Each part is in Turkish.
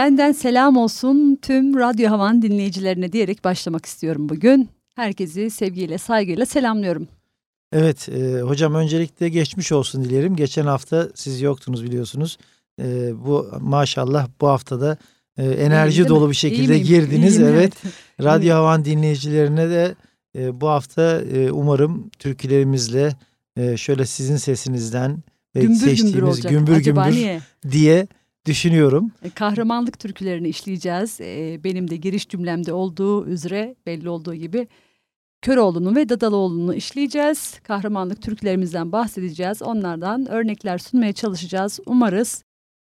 Benden selam olsun tüm Radyo Havan dinleyicilerine diyerek başlamak istiyorum bugün. Herkesi sevgiyle, saygıyla selamlıyorum. Evet e, hocam öncelikle geçmiş olsun dilerim. Geçen hafta siz yoktunuz biliyorsunuz. E, bu maşallah bu haftada e, enerji dolu bir şekilde girdiniz. İyiyim, evet. evet. Radyo Havan dinleyicilerine de e, bu hafta e, umarım türkülerimizle e, şöyle sizin sesinizden gümbür seçtiğimiz gümbür, gümbür, gümbür diye düşünüyorum. E, kahramanlık türkülerini işleyeceğiz. E, benim de giriş cümlemde olduğu üzere belli olduğu gibi Köroğlu'nu ve Dadaloğlu'nu işleyeceğiz. Kahramanlık türkülerimizden bahsedeceğiz. Onlardan örnekler sunmaya çalışacağız. Umarız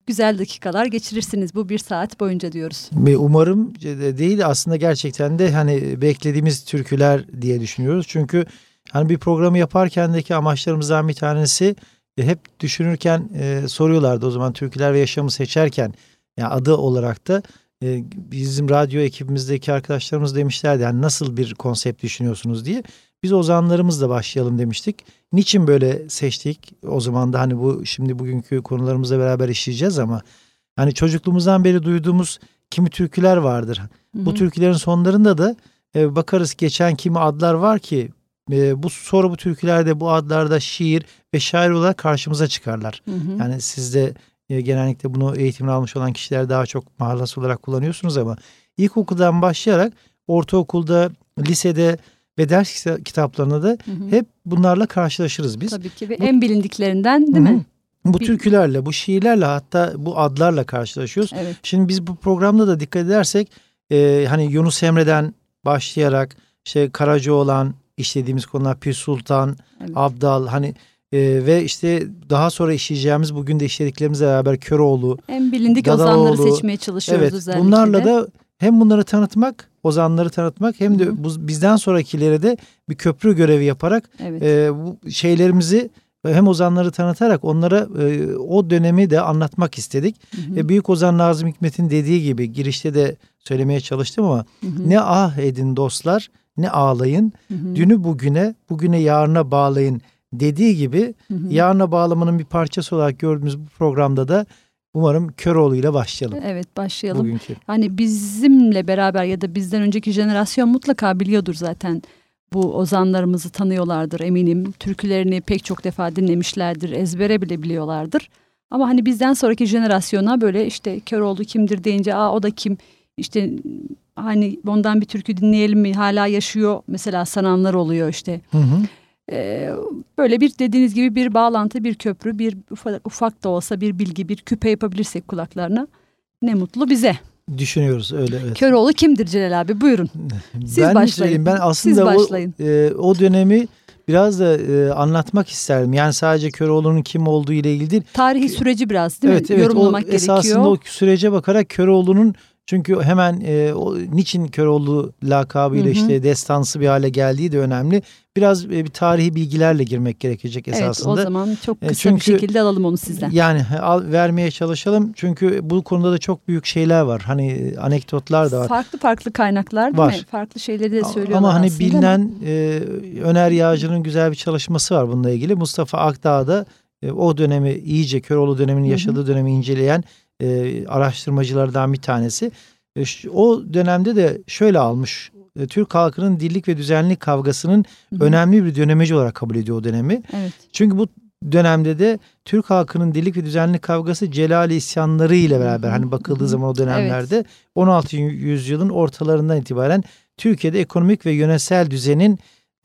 güzel dakikalar geçirirsiniz bu bir saat boyunca diyoruz. Umarım değil aslında gerçekten de hani beklediğimiz türküler diye düşünüyoruz. Çünkü hani bir programı yaparkendeki amaçlarımızdan bir tanesi hep düşünürken e, soruyorlardı o zaman türküler ve yaşamı seçerken yani adı olarak da e, bizim radyo ekibimizdeki arkadaşlarımız demişlerdi yani nasıl bir konsept düşünüyorsunuz diye. Biz ozanlarımızla başlayalım demiştik. Niçin böyle seçtik? O zaman da hani bu şimdi bugünkü konularımızla beraber işleyeceğiz ama hani çocukluğumuzdan beri duyduğumuz kimi türküler vardır. Hı hı. Bu türkülerin sonlarında da e, bakarız geçen kimi adlar var ki e, bu sonra bu türkülerde bu adlarda şiir ve şair olarak karşımıza çıkarlar. Hı hı. Yani siz de e, genellikle bunu eğitimini almış olan kişiler daha çok mahallası olarak kullanıyorsunuz ama ilkokuldan başlayarak ortaokulda, lisede ve ders kitaplarında da hı hı. hep bunlarla karşılaşırız biz. Tabii ki ve bu, en bilindiklerinden değil hı hı. mi? Bu türkülerle, bu şiirlerle hatta bu adlarla karşılaşıyoruz. Evet. Şimdi biz bu programda da dikkat edersek e, hani Yunus Emre'den başlayarak işte Karacaoğlan işlediğimiz konular Pir Sultan, evet. Abdal hani e, ve işte daha sonra işleyeceğimiz bugün de işlediklerimizle beraber Köroğlu, en bilindik Dadaoğlu, ozanları seçmeye çalışıyoruz evet, özellikle. Bunlarla da hem bunları tanıtmak, ozanları tanıtmak hem de bu, bizden sonrakilere de bir köprü görevi yaparak evet. e, bu şeylerimizi hem ozanları tanıtarak onlara e, o dönemi de anlatmak istedik. Hı hı. E, Büyük Ozan Nazım Hikmet'in dediği gibi girişte de söylemeye çalıştım ama hı hı. ne ah edin dostlar ne ağlayın. Hı hı. Dünü bugüne, bugüne yarına bağlayın dediği gibi hı hı. yarına bağlamanın bir parçası olarak gördüğümüz bu programda da umarım Köroğlu ile başlayalım. Evet başlayalım. Bugünkü. Hani bizimle beraber ya da bizden önceki jenerasyon mutlaka biliyordur zaten bu ozanlarımızı tanıyorlardır eminim. Türkülerini pek çok defa dinlemişlerdir, ezbere bile biliyorlardır. Ama hani bizden sonraki jenerasyona böyle işte Köroğlu kimdir deyince aa o da kim işte hani ondan bir türkü dinleyelim mi hala yaşıyor mesela sananlar oluyor işte. Hı hı. Ee, böyle bir dediğiniz gibi bir bağlantı, bir köprü, bir ufak, ufak da olsa bir bilgi, bir küpe yapabilirsek kulaklarına ne mutlu bize. Düşünüyoruz öyle. Evet. Köroğlu kimdir Celal abi? Buyurun. Siz ben başlayın. Ben aslında Siz başlayın. O, e, o dönemi biraz da e, anlatmak isterdim. Yani sadece Köroğlu'nun kim olduğu ile ilgili değil. Tarihi süreci biraz değil evet, mi? Evet, Yorumlamak o, gerekiyor. Esasında o sürece bakarak Köroğlu'nun çünkü hemen e, o, niçin Köroğlu lakabıyla işte destansı bir hale geldiği de önemli. Biraz e, bir tarihi bilgilerle girmek gerekecek esasında. Evet o zaman çok e, kısa Çünkü, bir şekilde alalım onu sizden. Yani al, vermeye çalışalım. Çünkü bu konuda da çok büyük şeyler var. Hani e, anekdotlar da var. Farklı farklı kaynaklar değil var. mi? Farklı şeyleri de söylüyorlar Ama hani bilinen e, Öner Yağcı'nın güzel bir çalışması var bununla ilgili. Mustafa Akdağ'da e, o dönemi iyice Köroğlu döneminin yaşadığı Hı -hı. dönemi inceleyen e, araştırmacılardan bir tanesi. E, o dönemde de şöyle almış. E, Türk halkının dillik ve düzenlik kavgasının Hı. önemli bir dönemeci olarak kabul ediyor o dönemi. Evet. Çünkü bu dönemde de Türk halkının dillik ve düzenlik kavgası Celali isyanları ile beraber hani bakıldığı zaman o dönemlerde evet. 16. yüzyılın ortalarından itibaren Türkiye'de ekonomik ve yönetsel düzenin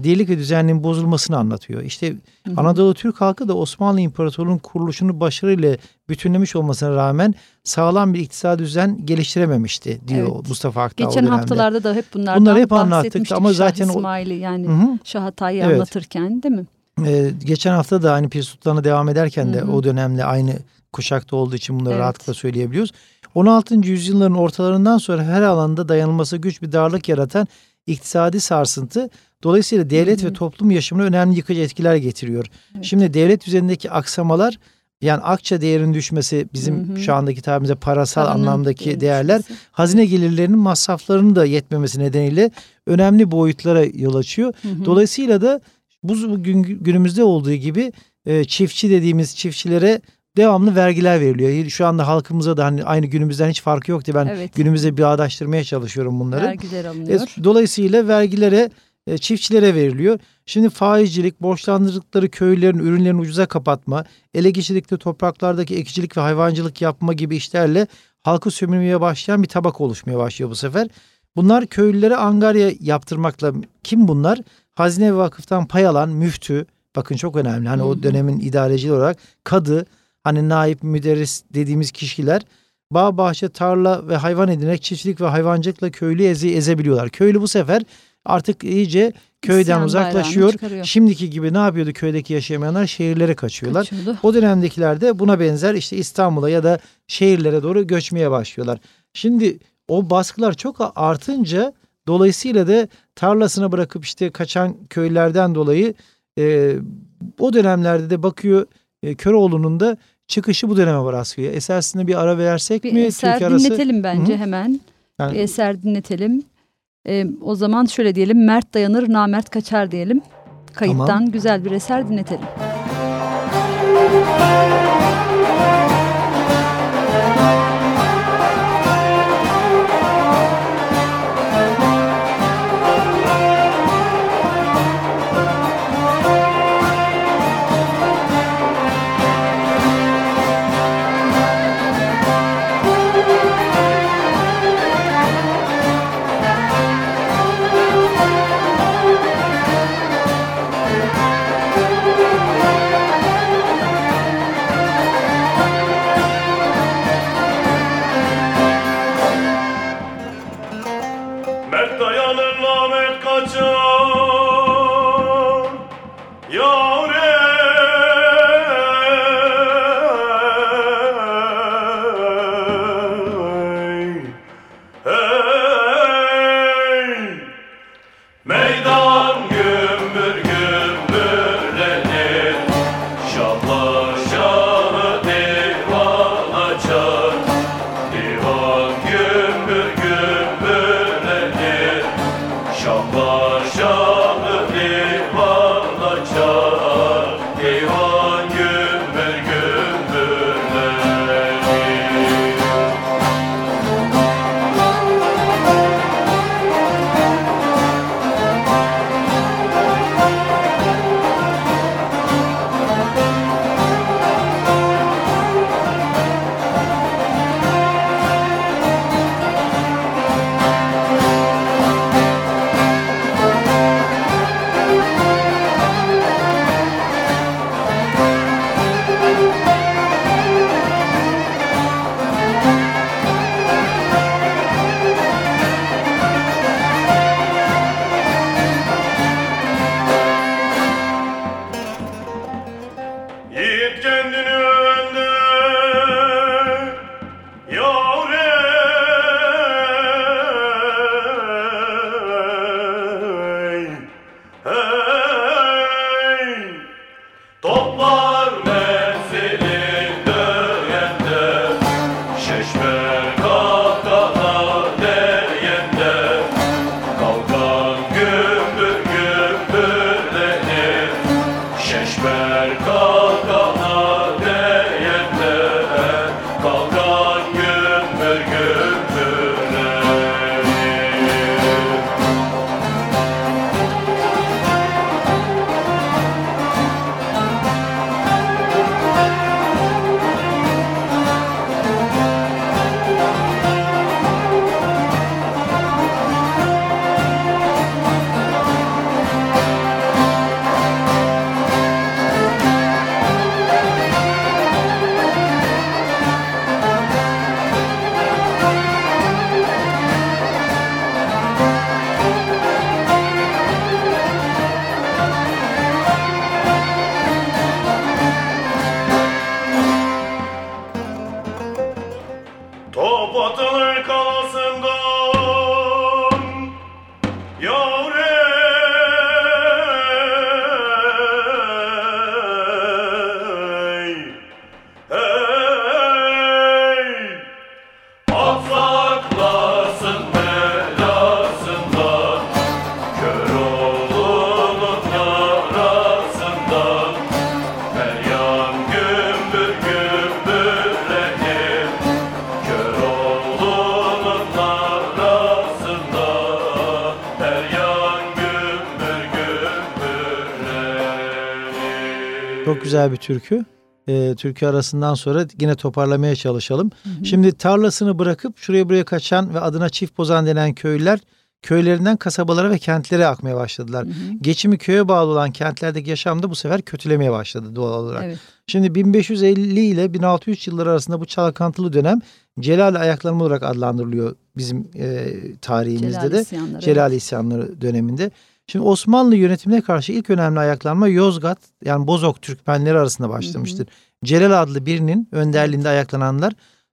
dirlik ve düzenliğin bozulmasını anlatıyor. İşte hı hı. Anadolu Türk halkı da Osmanlı İmparatorluğu'nun kuruluşunu başarıyla bütünlemiş olmasına rağmen sağlam bir iktisadi düzen geliştirememişti diyor evet. Mustafa Akdağ Geçen haftalarda da hep bunlardan Bunları hep anlattık ama zaten Şah İsmail'i yani hı hı. Şah Hatay'ı evet. anlatırken değil mi? Ee, geçen hafta da hani Pir Sultan'a devam ederken de hı hı. o dönemle aynı kuşakta olduğu için bunları evet. rahatlıkla söyleyebiliyoruz. 16. yüzyılların ortalarından sonra her alanda dayanılması güç bir darlık yaratan iktisadi sarsıntı dolayısıyla devlet hı hı. ve toplum yaşamına önemli yıkıcı etkiler getiriyor. Evet. Şimdi devlet üzerindeki aksamalar yani akça değerinin düşmesi bizim hı hı. şu andaki tabimize parasal Paranın anlamdaki değerler düşmesi. hazine gelirlerinin masraflarının da yetmemesi nedeniyle önemli boyutlara yol açıyor. Hı hı. Dolayısıyla da bu gün, günümüzde olduğu gibi e, çiftçi dediğimiz çiftçilere devamlı vergiler veriliyor. Şu anda halkımıza da hani aynı günümüzden hiç farkı yoktu. Ben evet. günümüze bağdaştırmaya çalışıyorum bunları. Vergiler alınıyor. E, dolayısıyla vergilere e, çiftçilere veriliyor. Şimdi faizcilik, borçlandırdıkları köylerin ürünlerini ucuza kapatma, ele geçirdikleri topraklardaki ekicilik ve hayvancılık yapma gibi işlerle halkı sömürmeye başlayan bir tabak oluşmaya başlıyor bu sefer. Bunlar köylülere angarya yaptırmakla kim bunlar? Hazine ve vakıftan pay alan müftü, bakın çok önemli. Hani hı hı. o dönemin idareci olarak kadı, hani naip, müderris dediğimiz kişiler bağ, bahçe, tarla ve hayvan edinerek çiftçilik ve hayvancılıkla köylü eze, ezebiliyorlar. Köylü bu sefer artık iyice köyden İsyan uzaklaşıyor. Şimdiki gibi ne yapıyordu köydeki yaşayamayanlar şehirlere kaçıyorlar. Kaçıyordu. O dönemdekiler de buna benzer işte İstanbul'a ya da şehirlere doğru göçmeye başlıyorlar. Şimdi o baskılar çok artınca dolayısıyla da tarlasına bırakıp işte kaçan köylerden dolayı e, o dönemlerde de bakıyor e, Köroğlu'nun da çıkışı bu döneme var aslında. Esersinde bir ara versek bir mi? eser Türk dinletelim arası? bence Hı-hı. hemen. Yani, bir eser dinletelim. E, o zaman şöyle diyelim Mert dayanır namert kaçar diyelim. Kayıttan tamam. güzel bir eser dinletelim. Güzel bir türkü. E, türkü arasından sonra yine toparlamaya çalışalım. Hı hı. Şimdi tarlasını bırakıp şuraya buraya kaçan ve adına çift bozan denen köylüler köylerinden kasabalara ve kentlere akmaya başladılar. Hı hı. Geçimi köye bağlı olan kentlerdeki yaşam da bu sefer kötülemeye başladı doğal olarak. Evet. Şimdi 1550 ile 1600 yılları arasında bu çalkantılı dönem Celal ayaklanma olarak adlandırılıyor bizim e, tarihimizde Celal de. Isyanları, Celal evet. isyanları döneminde. Şimdi Osmanlı yönetimine karşı ilk önemli ayaklanma Yozgat yani Bozok Türkmenleri arasında başlamıştır. Hı hı. Celal adlı birinin önderliğinde ayaklananlar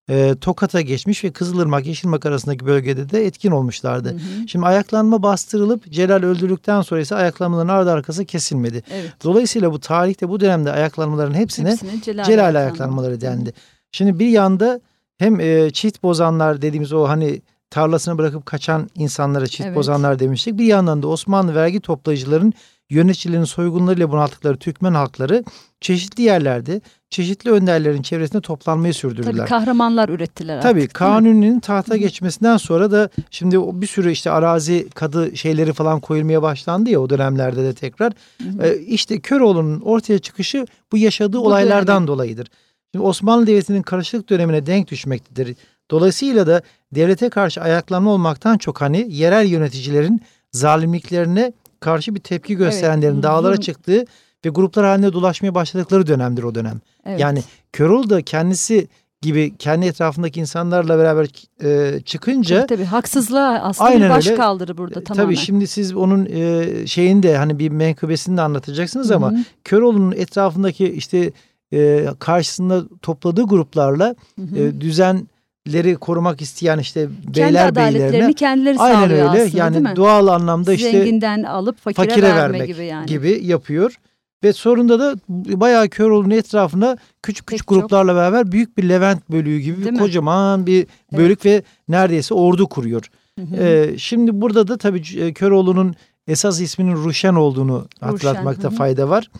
e, Tokat'a geçmiş ve Kızılırmak, Yeşilmak arasındaki bölgede de etkin olmuşlardı. Hı hı. Şimdi ayaklanma bastırılıp Celal öldürdükten sonra ise ayaklanmaların ardı arkası kesilmedi. Evet. Dolayısıyla bu tarihte bu dönemde ayaklanmaların hepsine, hepsine Celal, Celal ayaklanmaları dendi. Şimdi bir yanda hem e, çift bozanlar dediğimiz o hani tarlasını bırakıp kaçan insanlara çift evet. bozanlar demiştik. Bir yandan da Osmanlı vergi toplayıcıların yöneticilerin soygunlarıyla bunalttıkları Türkmen halkları çeşitli yerlerde çeşitli önderlerin çevresinde toplanmayı sürdürdüler. Tabii kahramanlar ürettiler artık. Tabii Kanuni'nin tahta geçmesinden sonra da şimdi bir sürü işte arazi kadı şeyleri falan koyulmaya başlandı ya o dönemlerde de tekrar. Hı hı. Ee, işte Köroğlu'nun ortaya çıkışı bu yaşadığı bu olaylardan dönemi. dolayıdır. Şimdi Osmanlı Devleti'nin karışıklık dönemine denk düşmektedir. Dolayısıyla da devlete karşı ayaklanma olmaktan çok hani yerel yöneticilerin zalimliklerine karşı bir tepki gösterenlerin evet. dağlara çıktığı ve gruplar halinde dolaşmaya başladıkları dönemdir o dönem. Evet. Yani Köroğlu da kendisi gibi kendi etrafındaki insanlarla beraber e, çıkınca tabii, tabii haksızlığa aslında aynen bir baş öyle. kaldırı burada e, tamamen. Tabii şimdi siz onun e, şeyinde hani bir menkıbesini de anlatacaksınız Hı -hı. ama Köroğlu'nun etrafındaki işte e, karşısında topladığı gruplarla Hı -hı. E, düzen leri korumak isteyen işte beyler beylerine kendileri aynen öyle aslında, yani doğal anlamda işte zenginden alıp fakire, fakire verme vermek gibi yani gibi yapıyor ve sonunda da bayağı Köroğlu'nun etrafına küçük küçük Pek gruplarla çok. beraber büyük bir Levent bölüğü gibi Değil kocaman bir bölük evet. ve neredeyse ordu kuruyor. Hı hı. Ee, şimdi burada da tabii e, Köroğlu'nun esas isminin Ruşen olduğunu Ruşen, hatırlatmakta hı hı. fayda var.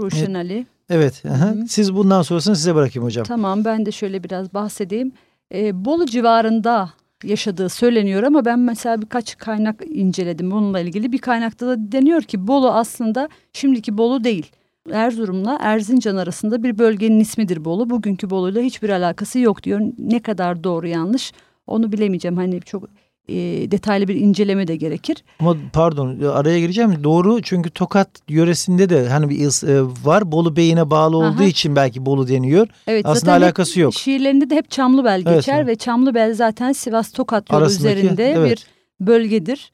Ruşen Ali. Evet. Hı hı. Siz bundan sonrasını size bırakayım hocam. Tamam ben de şöyle biraz bahsedeyim e, Bolu civarında yaşadığı söyleniyor ama ben mesela birkaç kaynak inceledim bununla ilgili. Bir kaynakta da deniyor ki Bolu aslında şimdiki Bolu değil. Erzurum'la Erzincan arasında bir bölgenin ismidir Bolu. Bugünkü Bolu'yla hiçbir alakası yok diyor. Ne kadar doğru yanlış onu bilemeyeceğim. Hani çok e, detaylı bir inceleme de gerekir. Ama pardon araya gireceğim. Doğru çünkü Tokat yöresinde de hani bir e, var. Bolu Bey'ine bağlı olduğu Aha. için belki Bolu deniyor. Evet, Aslında alakası yok. Şiirlerinde de hep Çamlıbel geçer evet, ve Çamlıbel zaten Sivas Tokat yolu Arasındaki, üzerinde evet. bir bölgedir.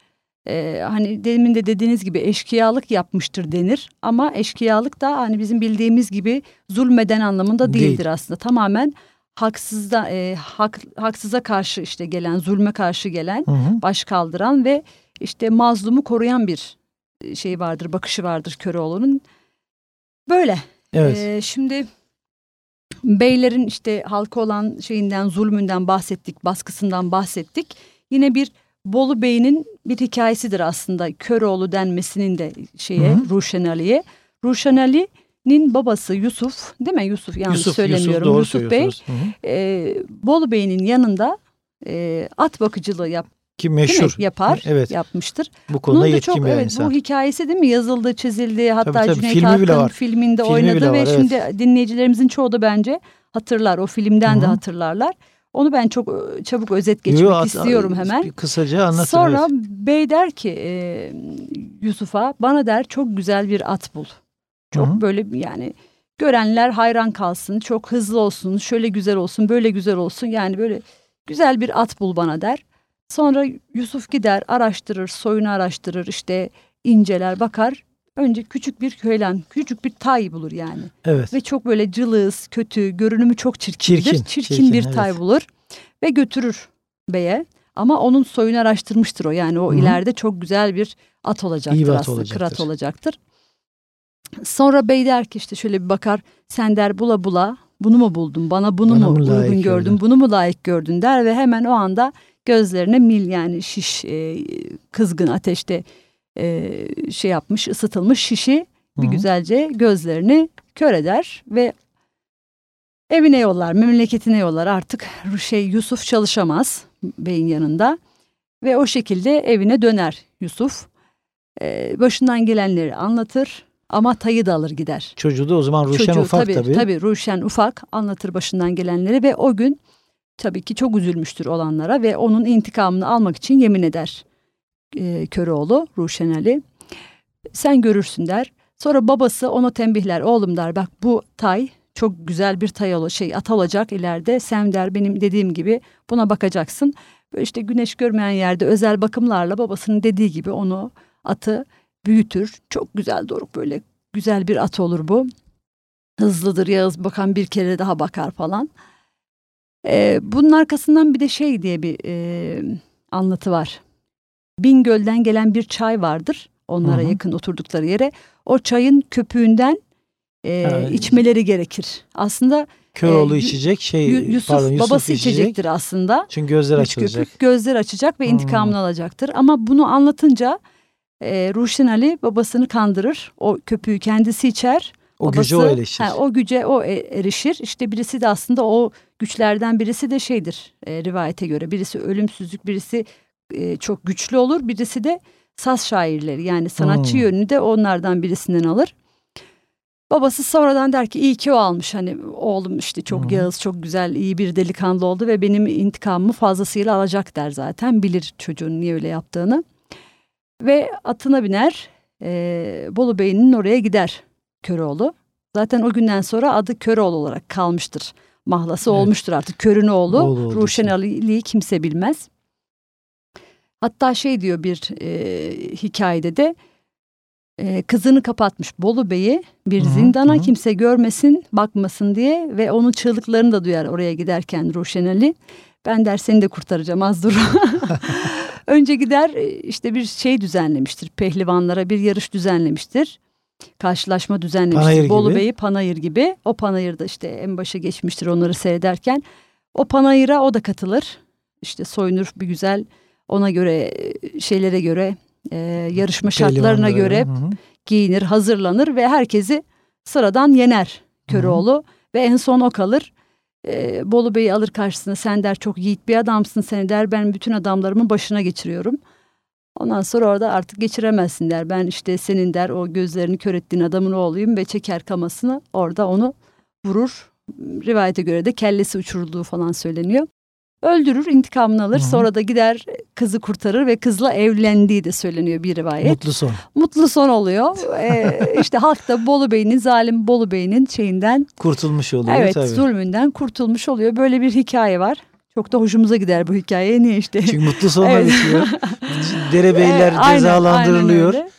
Ee, hani demin de dediğiniz gibi eşkıyalık yapmıştır denir ama eşkıyalık da hani bizim bildiğimiz gibi zulmeden anlamında değildir Değil. aslında. Tamamen haksızda e, hak, haksıza karşı işte gelen zulme karşı gelen hı hı. baş kaldıran ve işte mazlumu koruyan bir e, şey vardır bakışı vardır Köroğlu'nun böyle evet. e, şimdi beylerin işte halka olan şeyinden zulmünden bahsettik baskısından bahsettik yine bir Bolu Bey'in bir hikayesidir aslında Köroğlu denmesinin de şeye. Ruşen Ali'ye Ruşen Ali Nin babası Yusuf değil mi Yusuf yanlış Yusuf, söylemiyorum Yusuf, Yusuf Bey e, Bolu Bey'in yanında e, at bakıcılığı yap ki meşhur yapar evet. yapmıştır. Bu konuda yetkin çok, bir evet, insan. Bu hikayesi değil mi yazıldı çizildi hatta tabii, tabii. Cüneyt Filmi Arkın filminde Filmi oynadı ve var, şimdi evet. dinleyicilerimizin çoğu da bence hatırlar o filmden Hı -hı. de hatırlarlar. Onu ben çok e, çabuk özet geçmek Yo, istiyorum hemen. Kısaca anlatın. Sonra evet. bey der ki e, Yusuf'a bana der çok güzel bir at bul. Çok Hı-hı. böyle yani görenler hayran kalsın, çok hızlı olsun, şöyle güzel olsun, böyle güzel olsun. Yani böyle güzel bir at bul bana der. Sonra Yusuf gider, araştırır, soyunu araştırır, işte inceler, bakar. Önce küçük bir köylen, küçük bir tay bulur yani. Evet. Ve çok böyle cılız, kötü, görünümü çok çirkindir. Çirkin, çirkin, çirkin bir evet. tay bulur ve götürür beye. Ama onun soyunu araştırmıştır o. Yani o Hı-hı. ileride çok güzel bir at olacaktır İyi aslında, olacaktır. kırat olacaktır. Sonra bey der ki işte şöyle bir bakar sen der bula bula bunu mu buldun bana bunu bana mu uygun gördün öyle. bunu mu layık gördün der ve hemen o anda gözlerine mil yani şiş e, kızgın ateşte e, şey yapmış ısıtılmış şişi bir Hı -hı. güzelce gözlerini kör eder ve evine yollar memleketine yollar artık şey Yusuf çalışamaz beyin yanında ve o şekilde evine döner Yusuf. Ee, başından gelenleri anlatır Ama tayı da alır gider. Çocuğu da o zaman Ruşen Çocuğu, ufak tabii. tabii. Tabii Ruşen ufak anlatır başından gelenleri ve o gün tabii ki çok üzülmüştür olanlara ve onun intikamını almak için yemin eder e, Köroğlu Ruşen Ali. Sen görürsün der. Sonra babası onu tembihler. Oğlum der bak bu tay çok güzel bir tay şey at olacak ileride. Sen der benim dediğim gibi buna bakacaksın. Böyle işte güneş görmeyen yerde özel bakımlarla babasının dediği gibi onu atı büyütür. Çok güzel Doruk böyle güzel bir at olur bu. Hızlıdır Yağız bakan bir kere daha bakar falan. Ee, bunun arkasından bir de şey diye bir e, anlatı var. Bingöl'den gelen bir çay vardır onlara Hı hı. yakın oturdukları yere. O çayın köpüğünden e, Ha, içmeleri gerekir. Aslında Köroğlu Ee, içecek şey Yu- Yusuf, pardon Yusuf babası içecek. içecektir aslında. Çünkü gözler Üç açılacak. köpük gözler açacak ve Hmm. intikamını alacaktır. Ama bunu anlatınca e, Ruşen Ali babasını kandırır. O köpüğü kendisi içer. O gücü o Babası- eleşir. ha, o güce o e- erişir. İşte birisi de aslında o güçlerden birisi de şeydir e, rivayete göre. Birisi ölümsüzlük, birisi e, çok güçlü olur. Birisi de saz şairleri yani sanatçı Hmm. yönünü de onlardan birisinden alır. Babası sonradan der ki iyi ki o almış hani oğlum işte çok Hı. yağız çok güzel iyi bir delikanlı oldu ve benim intikamımı fazlasıyla alacak der zaten bilir çocuğun niye öyle yaptığını. Ve atına biner e, Bolu Bey'in oraya gider Köroğlu. Zaten o günden sonra adı Köroğlu olarak kalmıştır. Mahlası Evet. olmuştur artık Körün oğlu. Ruşen. Ali'yi kimse bilmez. Hatta şey diyor bir e, hikayede de e, kızını kapatmış Bolu Bey'i bir Hı zindana hı kimse görmesin bakmasın diye ve onun çığlıklarını da duyar oraya giderken Ruşen Ali. Ben der seni de kurtaracağım az dur. Önce gider e, işte bir şey düzenlemiştir. Pehlivanlara bir yarış düzenlemiştir. Karşılaşma düzenlemiştir. Panayır Bolu gibi. Bey'i panayır gibi. O panayırda işte en başa geçmiştir onları seyrederken. O panayıra o da katılır. İşte soyunur bir güzel ona göre e, şeylere göre e, yarışma şartlarına göre hı hı. giyinir, hazırlanır ve herkesi sıradan yener Köroğlu ve en son o kalır. Ee, Bolu Bey'i alır karşısına sen der çok yiğit bir adamsın seni der ben bütün adamlarımın başına geçiriyorum. Ondan sonra orada artık geçiremezsin der. Ben işte senin der o gözlerini kör ettiğin adamın oğluyum ve çeker kamasını orada onu vurur. Rivayete göre de kellesi uçurulduğu falan söyleniyor. Öldürür, intikamını alır. Hı hı. Sonra da gider kızı kurtarır ve kızla evlendiği de söyleniyor bir rivayet Mutlu son. mutlu son oluyor. Ee, işte halk da Bolu Bey'in, zalim Bolu Bey'in şeyinden, Kurtulmuş oluyor evet tabii. zulmünden kurtulmuş oluyor. Böyle bir hikaye var. Çok da hoşumuza gider bu hikaye. Niye işte? Çünkü mutlu sonla Evet. bitiyor. Derebeyler aynen, cezalandırılıyor. aynen öyle.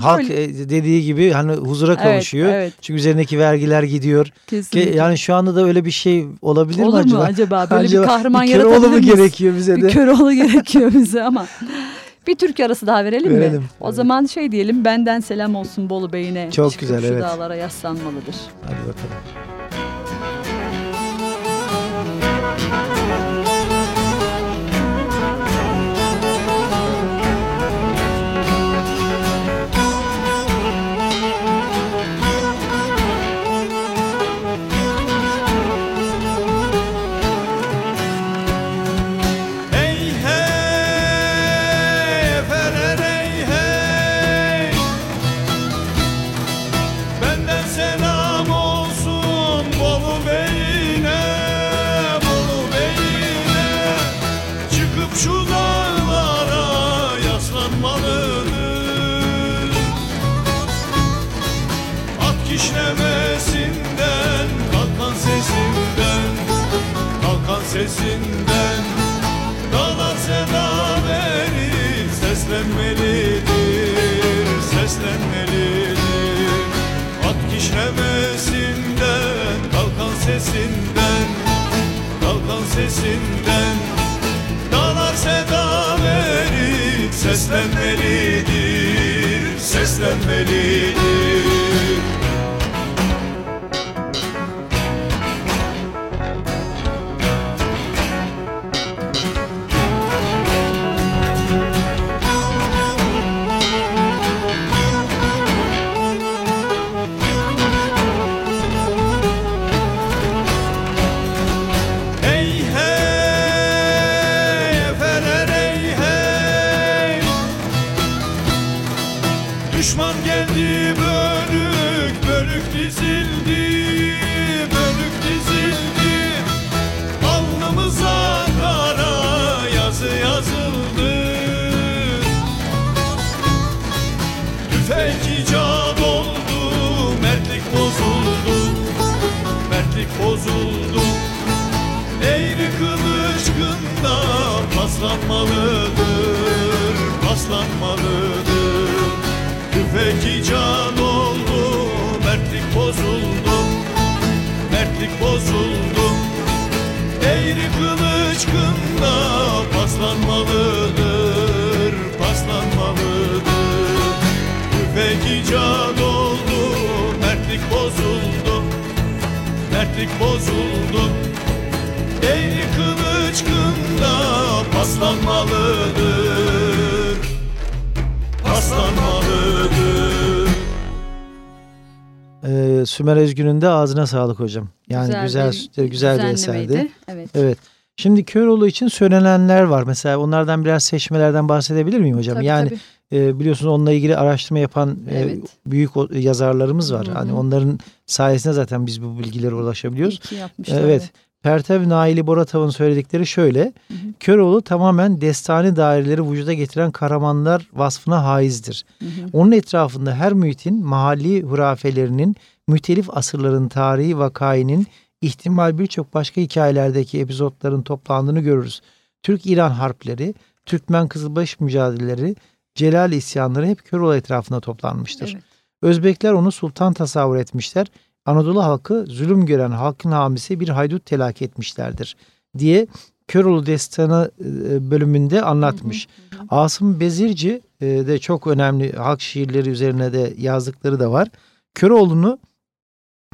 Halk Böyle- e, dediği gibi hani huzura Evet, kavuşuyor. Evet, Çünkü üzerindeki vergiler gidiyor. Ki kesinlikle. yani şu anda da öyle bir şey olabilir Olur mi acaba? mu acaba? Böyle Acaba bir kahraman bir Köroğlu yaratabilir mu gerekiyor bize Bir de? Köroğlu gerekiyor bize ama. Bir Türk arası daha verelim, mi? Verelim, O evet. zaman şey diyelim benden selam olsun Bolu Bey'ine. Çok Çıkıp güzel, şu evet. dağlara yaslanmalıdır. Hadi bakalım. Sesinden. Dağlar seda verir seslenmelidir Seslenmelidir paslanmalıdır, paslanmalıdır. Tüfek icat oldu, mertlik bozuldu, mertlik bozuldu. Eğri kılıç kında paslanmalıdır, paslanmalıdır. Tüfek icat oldu, mertlik bozuldu, mertlik bozuldu. Eğri kılıç kında paslanmalıdır, paslanmalıdır. Ee, Sümer Özgün'ün de ağzına sağlık hocam. Yani güzel güzel, bir güzel bir eserdi. Evet. Evet. Şimdi Köroğlu için söylenenler var. Mesela onlardan biraz seçmelerden bahsedebilir miyim hocam? Tabii, yani tabii. e, biliyorsunuz onunla ilgili araştırma yapan e, Evet. büyük o- yazarlarımız var. Hı hı. Hani onların sayesinde zaten biz bu bilgilere ulaşabiliyoruz. İyi ki yapmışlar. Evet. Pertev Naili Boratav'ın söyledikleri şöyle. Hı hı. Köroğlu tamamen destani daireleri vücuda getiren kahramanlar vasfına haizdir. Hı hı. Onun etrafında her mühitin mahalli hurafelerinin, mütelif asırların tarihi vakainin, ihtimal birçok başka hikayelerdeki epizotların toplandığını görürüz. Türk-İran harpleri, Türkmen Kızılbaş mücadeleleri, Celal isyanları hep Köroğlu etrafında toplanmıştır. Evet. Özbekler onu sultan tasavvur etmişler. Anadolu halkı zulüm gören halkın hamisi bir haydut telak etmişlerdir diye Köroğlu Destanı e, bölümünde anlatmış. Asım Bezirci e, de çok önemli halk şiirleri üzerine de yazdıkları da var. Köroğlu'nu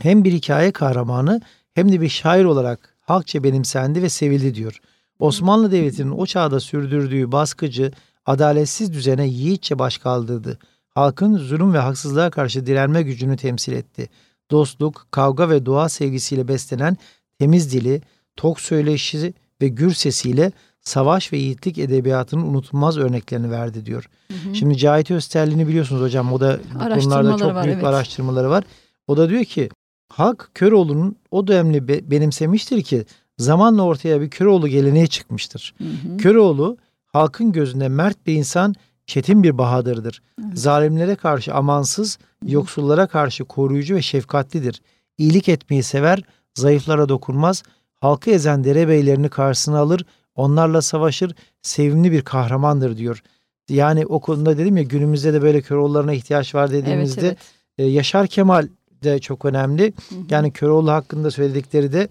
hem bir hikaye kahramanı hem de bir şair olarak halkça benimsendi ve sevildi diyor. Osmanlı Devleti'nin o çağda sürdürdüğü baskıcı, adaletsiz düzene yiğitçe baş kaldırdı. Halkın zulüm ve haksızlığa karşı direnme gücünü temsil etti. Dostluk, kavga ve doğa sevgisiyle beslenen temiz dili, tok söyleşi ve gür sesiyle savaş ve yiğitlik edebiyatının unutulmaz örneklerini verdi diyor. Hı hı. Şimdi Cahit Özterli'ni biliyorsunuz hocam. O da bu konularda çok var, büyük evet. araştırmaları var. O da diyor ki halk Köroğlu'nun o dönemli be- benimsemiştir ki zamanla ortaya bir Köroğlu geleneği çıkmıştır. Hı hı. Köroğlu halkın gözünde mert bir insan, çetin bir bahadırdır. Evet. Zalimlere karşı amansız, yoksullara karşı koruyucu ve şefkatlidir. İyilik etmeyi sever, zayıflara dokunmaz, halkı ezen derebeylerini karşısına alır, onlarla savaşır, sevimli bir kahramandır diyor. Yani o konuda dedim ya günümüzde de böyle Köroğullarına ihtiyaç var Evet, dediğimizde evet. e, Yaşar Kemal de çok önemli. Hı hı. Yani Köroğlu hakkında söyledikleri de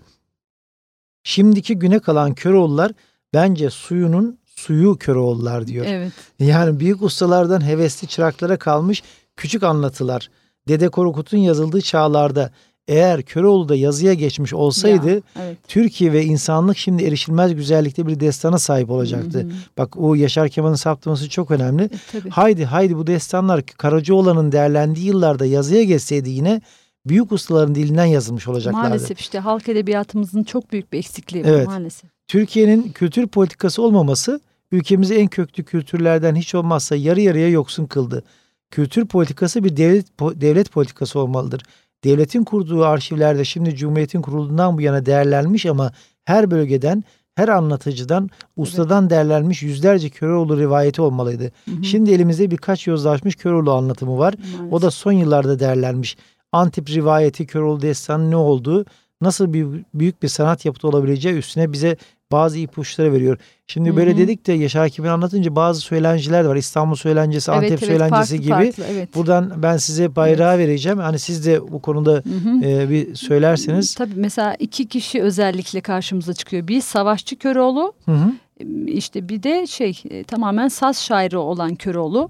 şimdiki güne kalan Köroğullar bence suyunun suyu Köroğullar diyor. Evet. Yani büyük ustalardan hevesli çıraklara kalmış küçük anlatılar. Dede Korkut'un yazıldığı çağlarda eğer Köroğlu da yazıya geçmiş olsaydı Ya, evet. Türkiye ve insanlık şimdi erişilmez güzellikte bir destana sahip olacaktı. Hı hı. Bak o Yaşar Kemal'in saptaması çok önemli. E, tabii. Haydi haydi bu destanlar Karacaoğlan'ın değerlendiği yıllarda yazıya geçseydi yine büyük ustaların dilinden yazılmış olacaklardı. Maalesef işte halk edebiyatımızın çok büyük bir eksikliği Evet. maalesef. Türkiye'nin kültür politikası olmaması ülkemizi en köklü kültürlerden hiç olmazsa yarı yarıya yoksun kıldı. Kültür politikası bir devlet devlet politikası olmalıdır. Devletin kurduğu arşivlerde şimdi Cumhuriyet'in kurulduğundan bu yana değerlenmiş ama her bölgeden, her anlatıcıdan, ustadan değerlenmiş yüzlerce Köroğlu rivayeti olmalıydı. Hı hı. Şimdi elimizde birkaç yozlaşmış Köroğlu anlatımı var. O da son yıllarda değerlenmiş. Antip rivayeti, Köroğlu destanı ne olduğu, nasıl bir büyük bir sanat yapıtı olabileceği üstüne bize bazı ipuçları veriyor. Şimdi Hı böyle dedik de Yaşar Kemal anlatınca bazı söylenciler var. İstanbul söylencisi, Evet, Antep evet, söylencisi farklı, gibi. farklı, evet. Buradan ben size bayrağı vereceğim. Hani siz de bu konuda e, bir söylerseniz. Tabii mesela iki kişi özellikle karşımıza çıkıyor. Bir savaşçı Köroğlu, Hı hı. işte bir de şey e, tamamen saz şairi olan Köroğlu.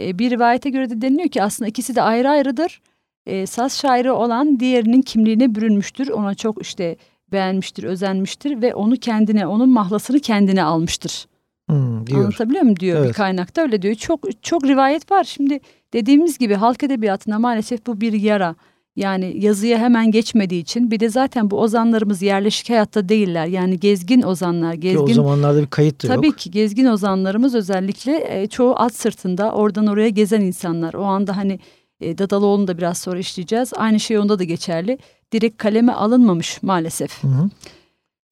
E, bir rivayete göre de deniliyor ki aslında ikisi de ayrı ayrıdır. E, saz şairi olan diğerinin kimliğine bürünmüştür. Ona çok işte beğenmiştir, özenmiştir ve onu kendine, onun mahlasını kendine almıştır. Hı, diyor. Anlatabiliyor muyum diyor bir Evet. kaynakta öyle diyor. Çok çok rivayet var. Şimdi dediğimiz gibi halk edebiyatında maalesef bu bir yara. Yani yazıya hemen geçmediği için bir de zaten bu ozanlarımız yerleşik hayatta değiller. Yani gezgin ozanlar, Ki o gezgin zamanlarda bir kayıt da Tabii yok. ki gezgin ozanlarımız özellikle e, çoğu at sırtında oradan oraya gezen insanlar. O anda hani e, Dadaloğlu'nu da biraz sonra işleyeceğiz. Aynı şey onda da geçerli. Direkt kaleme alınmamış maalesef. Hı hı.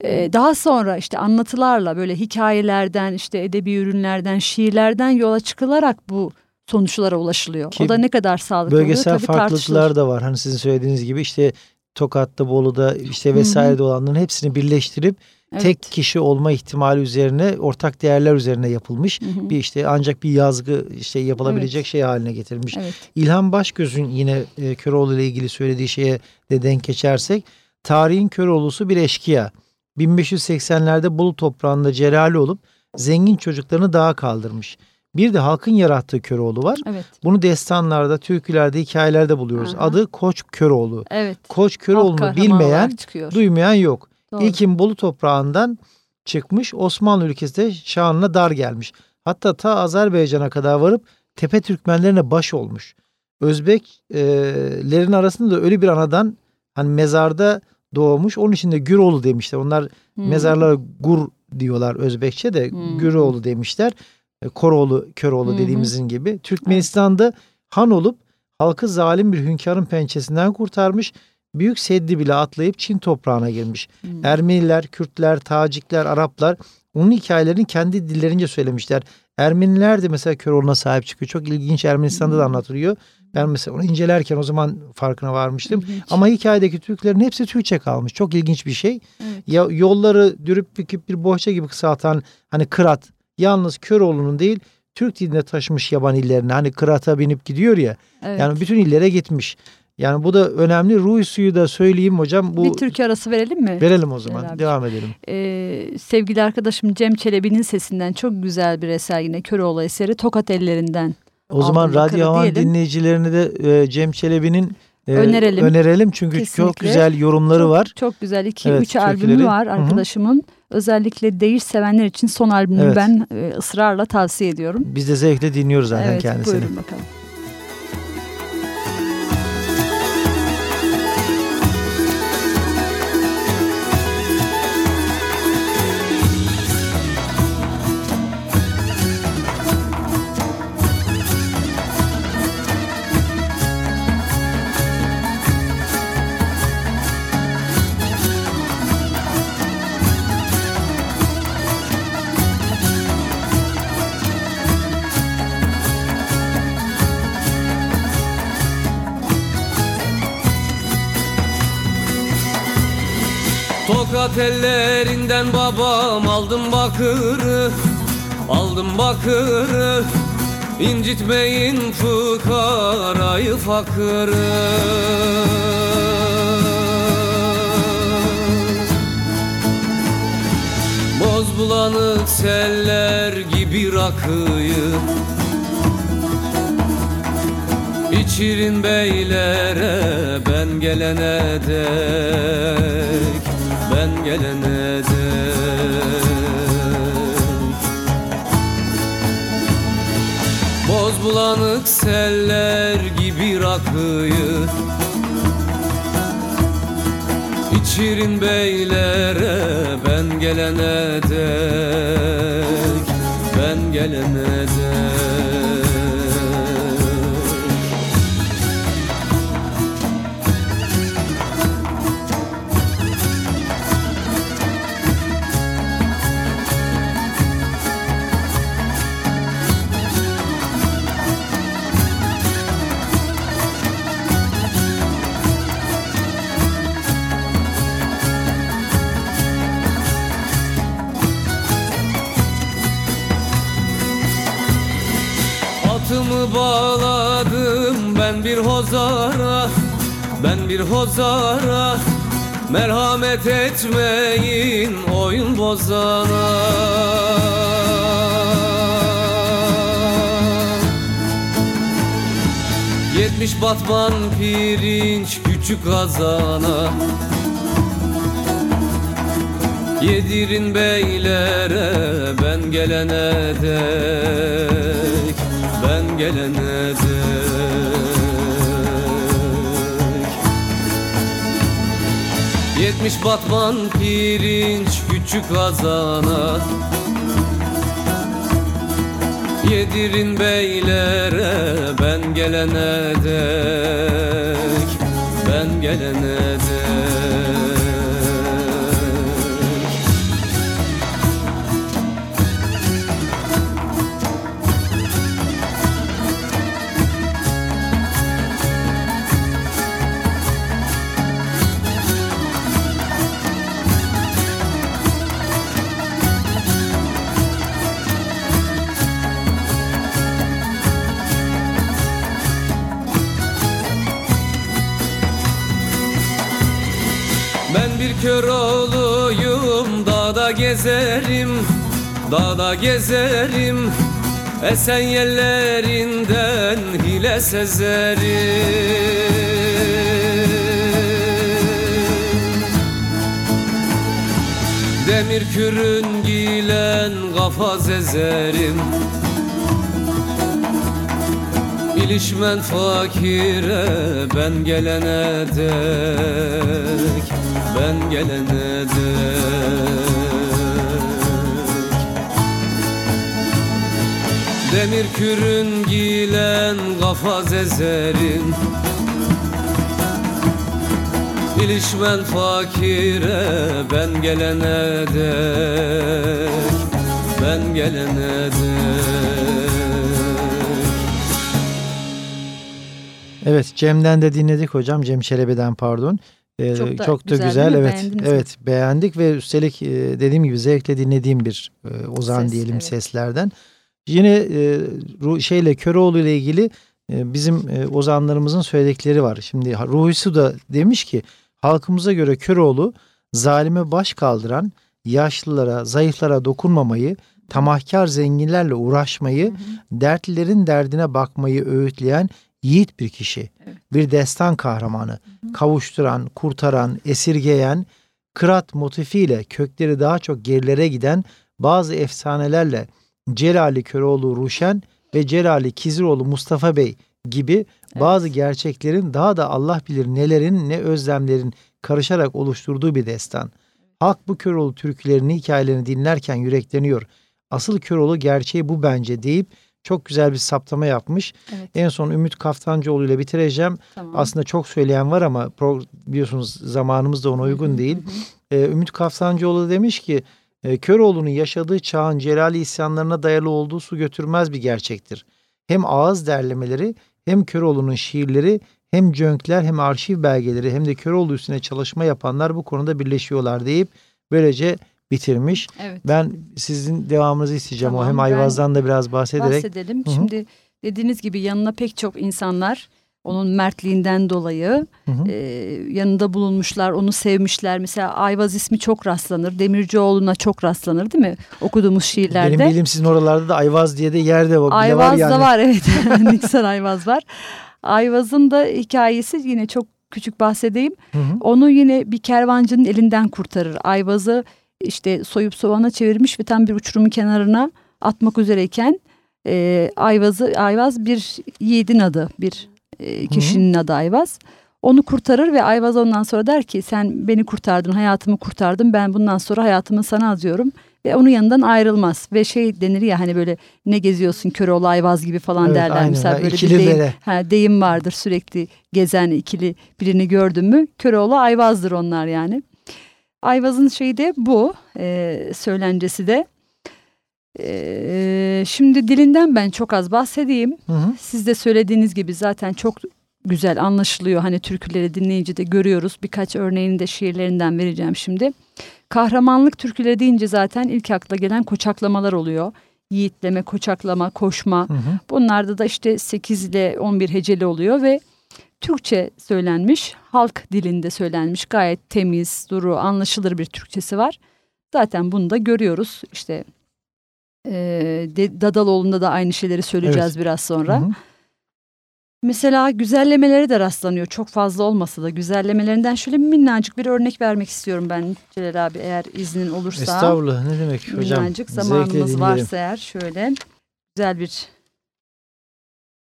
E, daha sonra işte anlatılarla böyle hikayelerden işte edebi ürünlerden şiirlerden yola çıkılarak bu sonuçlara ulaşılıyor. Ki o da ne kadar sağlıklı Bölgesel oluyor farklılıklar tartışılır. da var. Hani sizin söylediğiniz gibi işte Tokat'ta, Bolu'da işte vesairede olanların hepsini birleştirip Evet. tek kişi olma ihtimali üzerine ortak değerler üzerine yapılmış. Hı hı. Bir işte ancak bir yazgı işte yapılabilecek Evet. şey haline getirmiş. Evet. İlhan Başgöz'ün yine e, Köroğlu ile ilgili söylediği şeye de denk geçersek tarihin Köroğlu'su bir eşkıya. 1580'lerde Bolu toprağında cerali olup zengin çocuklarını dağa kaldırmış. Bir de halkın yarattığı Köroğlu var. Evet. Bunu destanlarda, türkülerde, hikayelerde buluyoruz. Aha. Adı Koç Köroğlu. Evet. Koç Köroğlu'nu bilmeyen, duymayan yok. Doğru. İlkin Bolu toprağından çıkmış Osmanlı ülkesinde şanına dar gelmiş. Hatta ta Azerbaycan'a kadar varıp Tepe Türkmenlerine baş olmuş. Özbeklerin arasında da öyle bir anadan hani mezarda doğmuş. Onun için de Güroğlu demişler. Onlar Hmm. mezarlara gur diyorlar Özbekçe de Hmm. Güroğlu demişler. E, Koroğlu, Köroğlu hı. dediğimizin gibi. Türkmenistan'da han olup halkı zalim bir hünkârın pençesinden kurtarmış. Büyük Seddi bile atlayıp Çin toprağına girmiş. Hmm. Ermeniler, Kürtler, Tacikler, Araplar onun hikayelerini kendi dillerince söylemişler. Ermeniler de mesela Köroğlu'na sahip çıkıyor. Çok ilginç Ermenistan'da da anlatılıyor. Ben mesela onu incelerken o zaman farkına varmıştım. İlginç. Ama hikayedeki Türklerin hepsi Türkçe kalmış. Çok ilginç bir şey. Evet. Ya yolları dürüp büküp bir bohça gibi kısaltan hani Kırat yalnız Köroğlu'nun değil Türk dilinde taşımış yaban illerine. Hani Kırat'a binip gidiyor ya. Evet. Yani bütün illere gitmiş. Yani bu da önemli. Ruh suyu da söyleyeyim hocam. Bu bir türkü arası verelim mi? verelim o zaman. Beraber. Devam edelim. Ee, sevgili arkadaşım Cem Çelebi'nin sesinden çok güzel bir eser yine Köroğlu eseri Tokat ellerinden. O zaman Radyo Havan diyelim. dinleyicilerine de e, Cem Çelebi'nin e, Önerelim. önerelim. Çünkü çok Kesinlikle. güzel yorumları çok, var. Çok güzel. 2 Evet, 3 türküleri. albümü var Hı hı. arkadaşımın. Özellikle değiş sevenler için son albümünü Evet. ben e, ısrarla tavsiye ediyorum. Biz de zevkle dinliyoruz zaten evet, kendisini. buyurun bakalım. Tokat ellerinden babam aldım bakırı Aldım bakırı. İncitmeyin fıkarayı fakırı. Boz bulanık seller gibi rakıyı İçirin beylere ben gelene dek Ben gelene dek Boz bulanık seller gibi rakıyı İçirin beylere ben gelene dek Ben gelene dek bir hozara Merhamet etmeyin oyun bozana Yetmiş batman pirinç küçük kazana Yedirin beylere ben gelene dek Ben gelene dek Yetmiş batman pirinç küçük kazana Yedirin beylere ben gelene dek Ben gelene dek bir kör oğluyum Dağda gezerim Dağda gezerim. Esen yerlerinden hile sezerim. Demir kürün gilen kafa zezerim İlişmen fakire ben gelene dek Ben gelene dek Demir kürün gilen kafa zezerim İlişmen fakire ben gelene dek Ben gelene dek Evet Cem'den de dinledik hocam. Cem Çelebi'den pardon. Ee, Çok da çok da güzel? Evet. Beğendiniz mi? evet beğendik ve üstelik e, dediğim gibi zevkle dinlediğim bir e, ozan Ses, diyelim evet. seslerden. Yine e, şeyle Köroğlu ile ilgili e, bizim e, ozanlarımızın söyledikleri var. Şimdi Ruhusu da demiş ki halkımıza göre Köroğlu zalime baş kaldıran, yaşlılara, zayıflara dokunmamayı, tamahkar zenginlerle uğraşmayı, dertlilerin derdine bakmayı öğütleyen yiğit bir kişi. Evet. Bir destan kahramanı, kavuşturan, kurtaran, esirgeyen, kırat motifiyle kökleri daha çok gerilere giden bazı efsanelerle Celali Köroğlu Ruşen ve Celali Kiziroğlu Mustafa Bey gibi bazı gerçeklerin daha da Allah bilir nelerin ne özlemlerin karışarak oluşturduğu bir destan. Halk bu Köroğlu türkülerini, hikayelerini dinlerken yürekleniyor. Asıl Köroğlu gerçeği bu bence deyip çok güzel bir saptama yapmış. Evet. En son Ümit Kaftancıoğlu ile bitireceğim. Tamam. Aslında çok söyleyen var ama biliyorsunuz zamanımız da ona uygun değil. Ee, Ümit Kaftancıoğlu demiş ki e, Köroğlu'nun yaşadığı çağın Celali isyanlarına dayalı olduğu su götürmez bir gerçektir. Hem ağız derlemeleri hem Köroğlu'nun şiirleri hem cönkler hem arşiv belgeleri hem de Köroğlu üstüne çalışma yapanlar bu konuda birleşiyorlar deyip böylece bitirmiş. Evet. Ben sizin devamınızı isteyeceğim. o Tamam, hem ben Ayvaz'dan da biraz bahsederek. Bahsedelim. Hı hı. Şimdi dediğiniz gibi yanına pek çok insanlar onun mertliğinden dolayı Hı hı. e, yanında bulunmuşlar, onu sevmişler. Mesela Ayvaz ismi çok rastlanır. Demircioğlu'na çok rastlanır değil mi? Okuduğumuz şiirlerde. Benim bildiğim sizin oralarda da Ayvaz diye de yerde var. Ayvaz var yani. da var evet. Niksar Ayvaz var. Ayvaz'ın da hikayesi yine çok küçük bahsedeyim. Hı hı. Onu yine bir kervancının elinden kurtarır. Ayvaz'ı işte soyup soğana çevirmiş ve tam bir uçurumun kenarına atmak üzereyken e, Ayvaz'ı Ayvaz bir yiğidin adı, bir e, kişinin adı Ayvaz. Onu kurtarır ve Ayvaz ondan sonra der ki sen beni kurtardın, hayatımı kurtardın. Ben bundan sonra hayatımı sana adıyorum. Ve onun yanından ayrılmaz. Ve şey denir ya hani böyle ne geziyorsun Köroğlu Ayvaz gibi falan Evet, derler. aynen. Mesela böyle ikili bir deyim, dere. ha, deyim vardır sürekli gezen ikili birini gördün mü Köroğlu Ayvaz'dır onlar yani. Ayvaz'ın şeyi de bu e, söylencesi de. E, şimdi dilinden ben çok az bahsedeyim. Hı hı. Siz de söylediğiniz gibi zaten çok güzel anlaşılıyor. Hani türküleri dinleyince de görüyoruz. Birkaç örneğini de şiirlerinden vereceğim şimdi. Kahramanlık türküleri deyince zaten ilk akla gelen koçaklamalar oluyor. Yiğitleme, koçaklama, koşma. Hı hı. Bunlarda da işte 8 ile 11 heceli oluyor ve Türkçe söylenmiş, halk dilinde söylenmiş gayet temiz, duru, anlaşılır bir Türkçesi var. Zaten bunu da görüyoruz. İşte e, Dadaloğlu'nda da aynı şeyleri söyleyeceğiz biraz sonra. Hı hı. Mesela güzellemeleri de rastlanıyor. Çok fazla olmasa da güzellemelerinden şöyle minnacık bir örnek vermek istiyorum ben Celal abi eğer iznin olursa. Estağfurullah ne demek hocam. Minnacık zamanımız varsa eğer şöyle güzel bir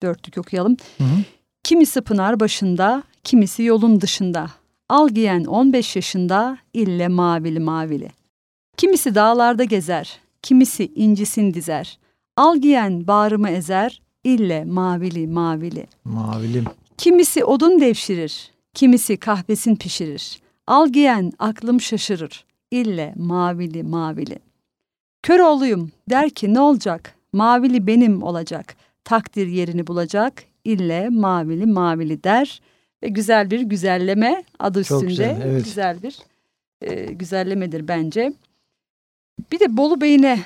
dörtlük okuyalım. Hı hı. Kimisi pınar başında, kimisi yolun dışında. Al giyen 15 yaşında, ille mavili mavili. Kimisi dağlarda gezer, kimisi incisin dizer. Al giyen bağrımı ezer, ille mavili mavili. Mavilim. Kimisi odun devşirir, kimisi kahvesin pişirir. Al giyen aklım şaşırır, ille mavili mavili. Kör oğluyum der ki ne olacak? Mavili benim olacak. Takdir yerini bulacak, ille mavili mavili der. Ve güzel bir güzelleme adı Çok üstünde. güzel, evet. Güzel bir e, güzellemedir bence. Bir de Bolu Bey'ine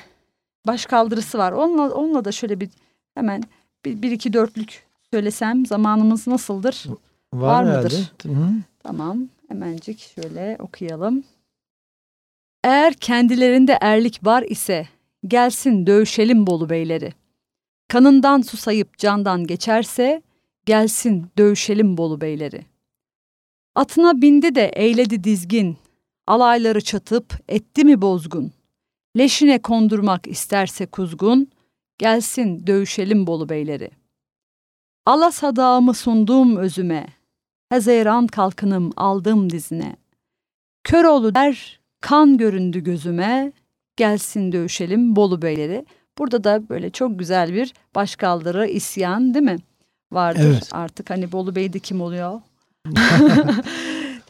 baş kaldırısı var. Onunla, onunla da şöyle bir hemen bir, bir iki dörtlük söylesem zamanımız nasıldır? Var, Var mıdır? Hı. Tamam. Hemencik şöyle okuyalım. Eğer kendilerinde erlik var ise gelsin dövüşelim Bolu beyleri. Kanından susayıp candan geçerse gelsin dövüşelim Bolu beyleri. Atına bindi de eyledi dizgin, alayları çatıp etti mi bozgun. Leşine kondurmak isterse kuzgun, gelsin dövüşelim Bolu beyleri. Allah sadağımı sundum özüme, hezeyran kalkınım aldım dizine. Köroğlu der, kan göründü gözüme, gelsin dövüşelim Bolu beyleri. Burada da böyle çok güzel bir başkaldırı, isyan değil mi? Vardır Evet. artık hani Bolu Bey de kim oluyor?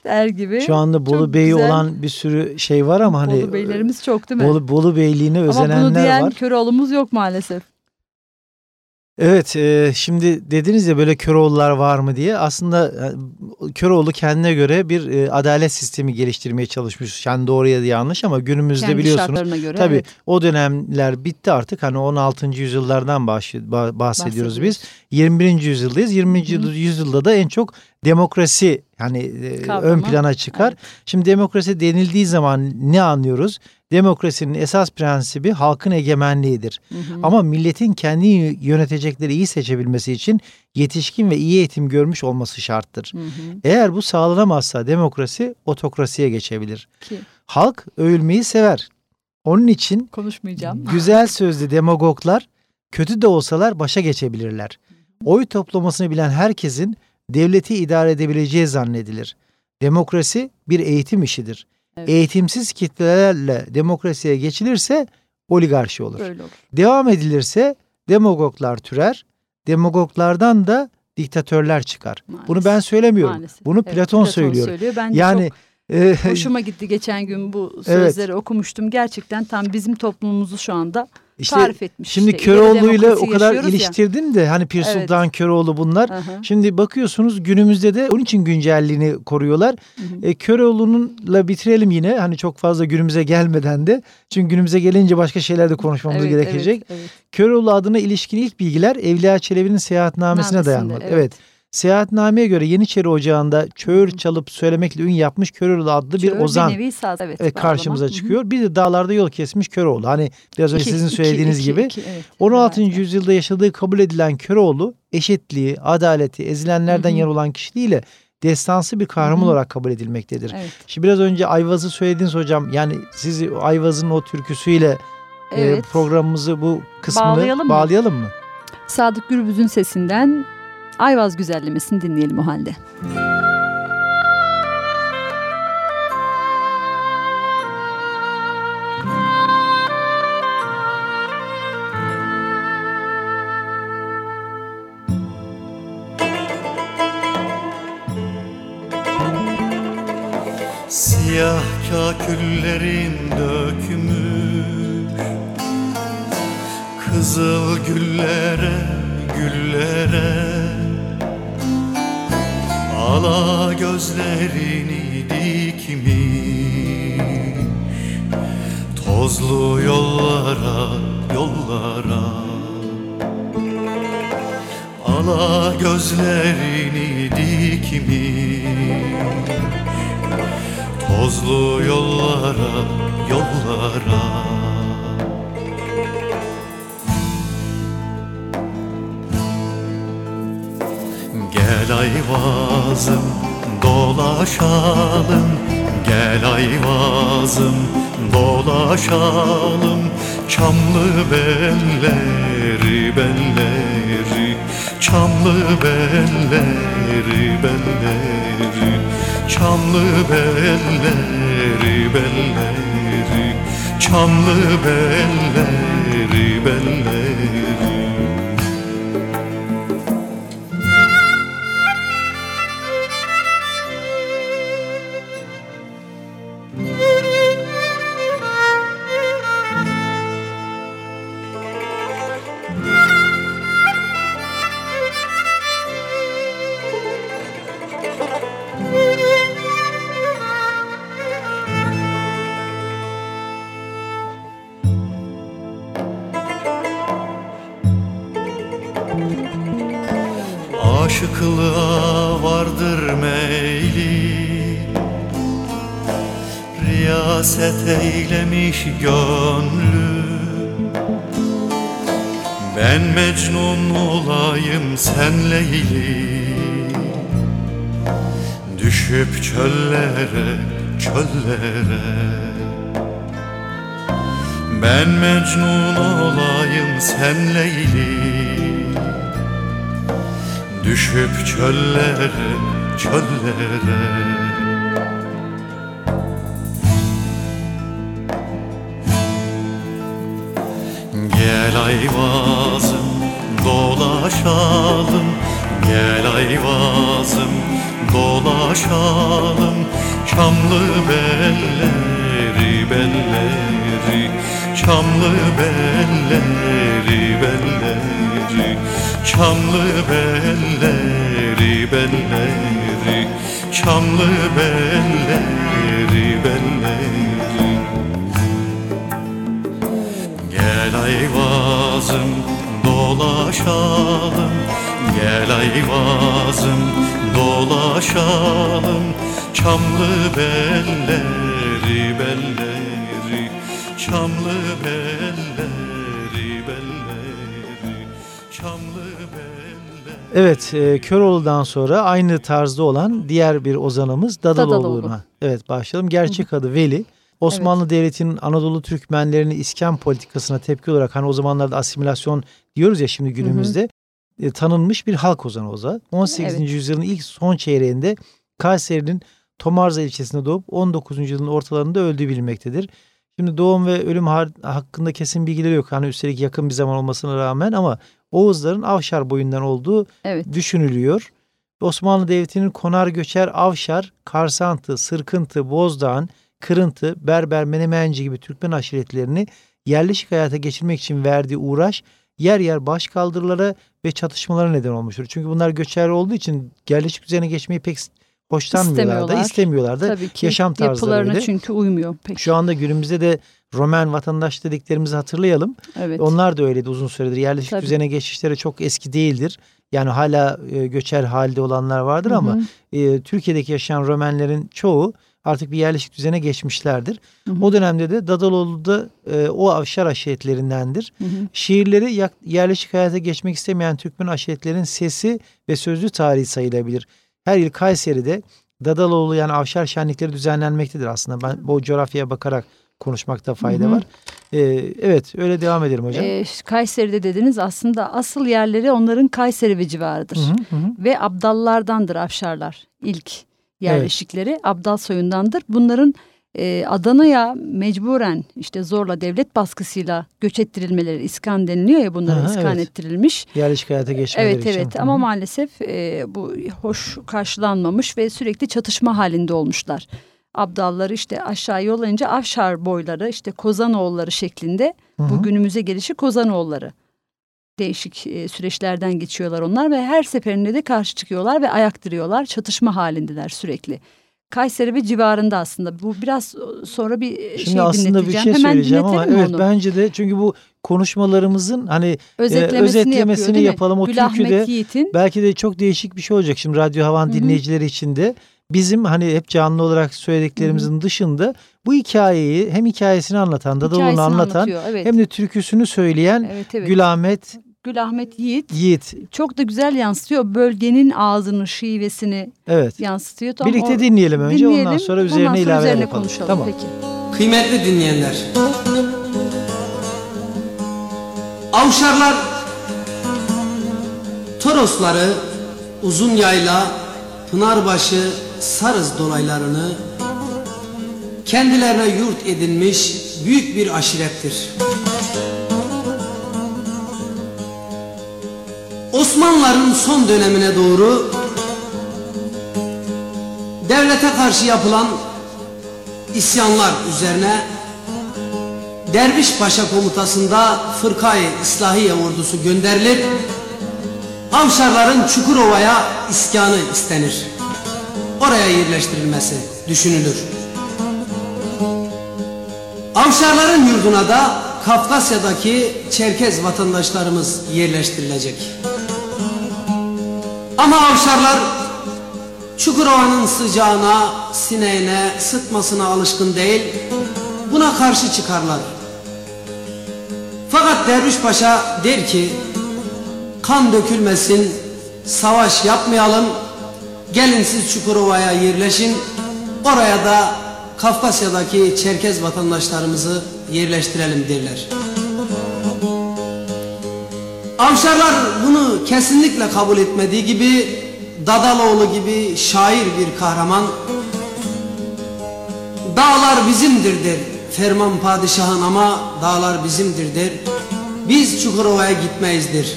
der gibi. Şu anda Bolu Çok Bey'i güzel. olan bir sürü şey var ama hani Bolu Beylerimiz çok değil mi? Bolu, Bolu Beyliğine Ama bunu özenenler diyen var. Köroğlu'muz yok maalesef. Evet e, şimdi dediniz ya böyle Köroğullar var mı diye aslında e, Köroğlu kendine göre bir e, adalet sistemi geliştirmeye çalışmış. Yani doğru ya da yanlış ama günümüzde Kendi biliyorsunuz göre. tabii evet. o dönemler bitti artık hani 16. yüzyıllardan bahs- ba- bahsediyoruz biz. Bahsediyoruz. 21. yüzyıldayız. 20. yüzyılda da en çok demokrasi hani e, Kavramı. ön plana çıkar. Evet. Şimdi demokrasi denildiği zaman ne anlıyoruz? Demokrasinin esas prensibi halkın egemenliğidir. Hı hı. Ama milletin kendi yönetecekleri iyi seçebilmesi için yetişkin ve iyi eğitim görmüş olması şarttır. Hı hı. Eğer bu sağlanamazsa demokrasi otokrasiye geçebilir. Ki Halk övülmeyi sever. Onun için konuşmayacağım. güzel sözlü demagoglar kötü de olsalar başa geçebilirler. Oy toplamasını bilen herkesin devleti idare edebileceği zannedilir. Demokrasi bir eğitim işidir. Evet. Eğitimsiz kitlelerle demokrasiye geçilirse oligarşi olur. Böyle olur. Devam edilirse demagoglar türer, demagoglardan da diktatörler çıkar. Maalesef. Bunu ben söylemiyorum. Maalesef. Bunu Evet, Platon, söylüyor. söylüyor. Ben Yani e, çok hoşuma gitti geçen gün bu Evet. sözleri okumuştum. Gerçekten tam bizim toplumumuzu şu anda işte tarif etmiş. şimdi işte. Köroğlu ile o kadar yaşıyoruz ya. iliştirdin de hani Pir Evet. Sultan Köroğlu bunlar. Aha. Şimdi bakıyorsunuz günümüzde de onun için güncelliğini koruyorlar. Hı hı. E, Köroğlu'nunla bitirelim yine hani çok fazla günümüze gelmeden de. Çünkü günümüze gelince başka şeyler de konuşmamız Evet, gerekecek. Evet, evet. Köroğlu adına ilişkin ilk bilgiler Evliya Çelebi'nin seyahatnamesine Namesinde, dayanmalı. Evet. Seyahatnameye göre Yeniçeri Ocağı'nda çöğür çalıp söylemekle ün yapmış Köroğlu adlı bir Çöğür ozan nevi saz, evet, e, karşımıza bağlama. Hı hı. çıkıyor. Bir de dağlarda yol kesmiş Köroğlu. Hani biraz önce İki- sizin iki- söylediğiniz iki- gibi. iki, evet. 16. Evet. yüzyılda yaşadığı kabul edilen Köroğlu eşitliği, adaleti, ezilenlerden Hı hı. yer olan kişiliğiyle destansı bir kahraman Hı hı. olarak kabul edilmektedir. Evet. Şimdi biraz önce Ayvaz'ı söylediniz hocam. Yani siz Ayvaz'ın o türküsüyle e, Evet. programımızı bu kısmını Bağlayalım mı? bağlayalım mı? Sadık Gürbüz'ün sesinden Ayvaz güzellemesini dinleyelim o halde. Siyah kaküllerin dökümü Kızıl güllere, güllere Ala gözlerini dikmiş. Tozlu yollara, yollara. Ala gözlerini dikmiş. Tozlu yollara, yollara ayvazım dolaşalım. Gel ayvazım dolaşalım. Çamlı belleri belleri. Çamlı belleri belleri. Çamlı belleri belleri. Çamlı belleri belleri olayım sen Leyli Düşüp çöllere, çöllere. Ben Mecnun olayım sen Leyli Düşüp çöllere, çöllere. Gel ayvazım dolaşalım. Gel ayvazım dolaşalım. Çamlı belleri belleri. Çamlı belleri belleri. Çamlı belleri belleri. Çamlı belleri dolaşalım Gel ayvazım dolaşalım Çamlı belleri belleri Çamlı belleri belleri Çamlı belleri Evet, e, Köroğlu'dan sonra aynı tarzda olan diğer bir ozanımız Dadaloğlu'na. Dadaloğlu. Evet, başlayalım. Gerçek adı Veli. Osmanlı Devleti'nin Anadolu Türkmenlerini iskan politikasına tepki olarak hani o zamanlarda asimilasyon diyoruz ya şimdi günümüzde e, tanınmış bir halk ozanı oza. 18. Evet. yüzyılın ilk son çeyreğinde Kayseri'nin Tomarza ilçesinde doğup 19. yüzyılın ortalarında öldüğü bilinmektedir. Şimdi doğum ve ölüm hakkında kesin bilgileri yok. Hani üstelik yakın bir zaman olmasına rağmen ama Oğuzların Avşar boyundan olduğu Evet. düşünülüyor. Osmanlı Devleti'nin Konar Göçer, Avşar, Karsantı, Sırkıntı, Bozdağ, Kırıntı, Berber, Menemenci gibi Türkmen aşiretlerini yerleşik hayata geçirmek için verdiği uğraş yer yer başkaldırılara ve çatışmalara neden olmuştur. Çünkü bunlar göçer olduğu için yerleşik düzene geçmeyi pek hoşlanmıyorlar da İstemiyorlar. da. Tabii ki yaşam tarzları öyle. çünkü uymuyor pek. Şu anda günümüzde de Roman vatandaş dediklerimizi hatırlayalım. evet. Onlar da öyleydi uzun süredir. Yerleşik Tabii. düzene geçişleri çok eski değildir. Yani hala e, göçer halde olanlar vardır ama Hı hı. e, Türkiye'deki yaşayan Romenlerin çoğu artık bir yerleşik düzene geçmişlerdir. Hı hı. O dönemde de Dadaloğlu da e, o avşar aşiretlerindendir. Hı hı. Şiirleri yak- yerleşik hayata geçmek istemeyen Türkmen aşiretlerin sesi ve sözlü tarihi sayılabilir. Her yıl Kayseri'de Dadaloğlu yani avşar şenlikleri düzenlenmektedir aslında. Ben bu coğrafyaya bakarak konuşmakta fayda Hı hı. var. E, evet öyle devam edelim hocam. Ee, Kayseri'de dediniz aslında asıl yerleri onların Kayseri ve civarıdır. Hı hı, hı. Ve Abdallardandır Afşarlar ilk yerleşikleri. Abdal soyundandır. Bunların e, Adana'ya mecburen işte zorla devlet baskısıyla göç ettirilmeleri iskan deniliyor ya bunlara Aha, iskan evet. ettirilmiş. Yerleşik hayata geçmeleri Evet için. evet Hı ama maalesef e, bu hoş karşılanmamış ve sürekli çatışma halinde olmuşlar. Abdalları işte aşağı yollayınca Afşar boyları işte Kozanoğulları şeklinde Hı hı. bu günümüze gelişi Kozanoğulları. Değişik e, süreçlerden geçiyorlar onlar ve her seferinde de karşı çıkıyorlar ve ayaktırıyorlar. Çatışma halindeler sürekli. Kayseri ve civarında aslında. Bu biraz sonra bir e, Şimdi şey aslında bir şey Hemen söyleyeceğim ama evet onu? bence de çünkü bu konuşmalarımızın hani özetlemesini, özetlemesini yapıyor, yapalım. O Gül türküde Yiğit'in belki de çok değişik bir şey olacak şimdi Radyo Havan Hı hı. dinleyicileri için de. Bizim hani hep canlı olarak söylediklerimizin dışında bu hikayeyi hem hikayesini anlatan, Dadaloğlu'nu anlatan. Evet. hem de türküsünü söyleyen evet, evet. Gül Ahmet Gül Ahmet Yiğit Yiğit. çok da güzel yansıtıyor. Bölgenin ağzını, şivesini Evet. yansıtıyor. Tam Birlikte o- dinleyelim önce dinleyelim, ondan sonra üzerine ondan sonra ilave üzerine yapalım. konuşalım. Tamam. Peki. Kıymetli dinleyenler. Avşarlar Torosları, Uzun Yayla, Pınarbaşı, Sarız dolaylarını kendilerine yurt edinmiş büyük bir aşirettir. Osmanlıların son dönemine doğru devlete karşı yapılan isyanlar üzerine Derviş Paşa komutasında Fırkayı İslahiye ordusu gönderilir. Avşarların Çukurova'ya iskanı istenir. Oraya yerleştirilmesi düşünülür. Avşarların yurduna da Kafkasya'daki Çerkez vatandaşlarımız yerleştirilecek. Ama Avşarlar Çukurova'nın sıcağına, sineğine, sıtmasına alışkın değil, buna karşı çıkarlar. Fakat Derviş Paşa der ki, kan dökülmesin, savaş yapmayalım, gelin siz Çukurova'ya yerleşin, oraya da Kafkasya'daki Çerkez vatandaşlarımızı yerleştirelim derler. Avşarlar bunu kesinlikle kabul etmediği gibi Dadaloğlu gibi şair bir kahraman Dağlar bizimdir der Ferman padişahın ama dağlar bizimdir der. Biz Çukurova'ya gitmeyizdir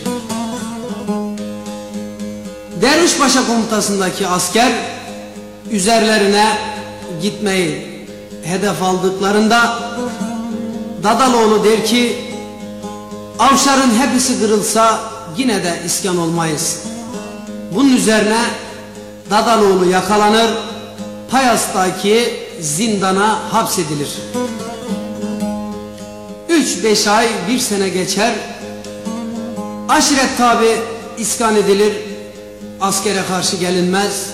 Dervişpaşa komutasındaki asker üzerlerine gitmeyi hedef aldıklarında Dadaloğlu der ki Avşarın hepsi kırılsa yine de iskan olmayız. Bunun üzerine Dadaloğlu yakalanır, Payas'taki zindana hapsedilir. Üç beş ay bir sene geçer, aşiret tabi iskan edilir, askere karşı gelinmez.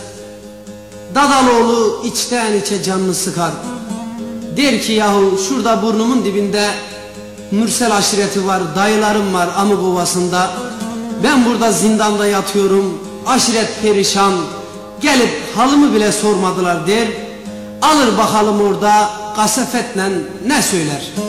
Dadaloğlu içten içe canını sıkar. Der ki yahu şurada burnumun dibinde Mürsel aşireti var, dayılarım var Amık Ovası'nda. Ben burada zindanda yatıyorum, aşiret perişan. Gelip halımı bile sormadılar der. Alır bakalım orada kasefetle ne söyler?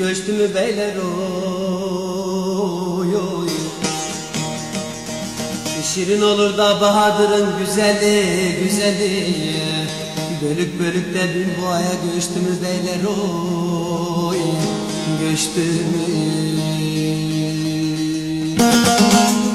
Göçtü mü beyler? Oy oy Şirin olur da Bahadır'ın güzeli güzeli. Bölük bölük de bin boya göçtü mü beyler? Oy Göçtü mü? İstanbul'a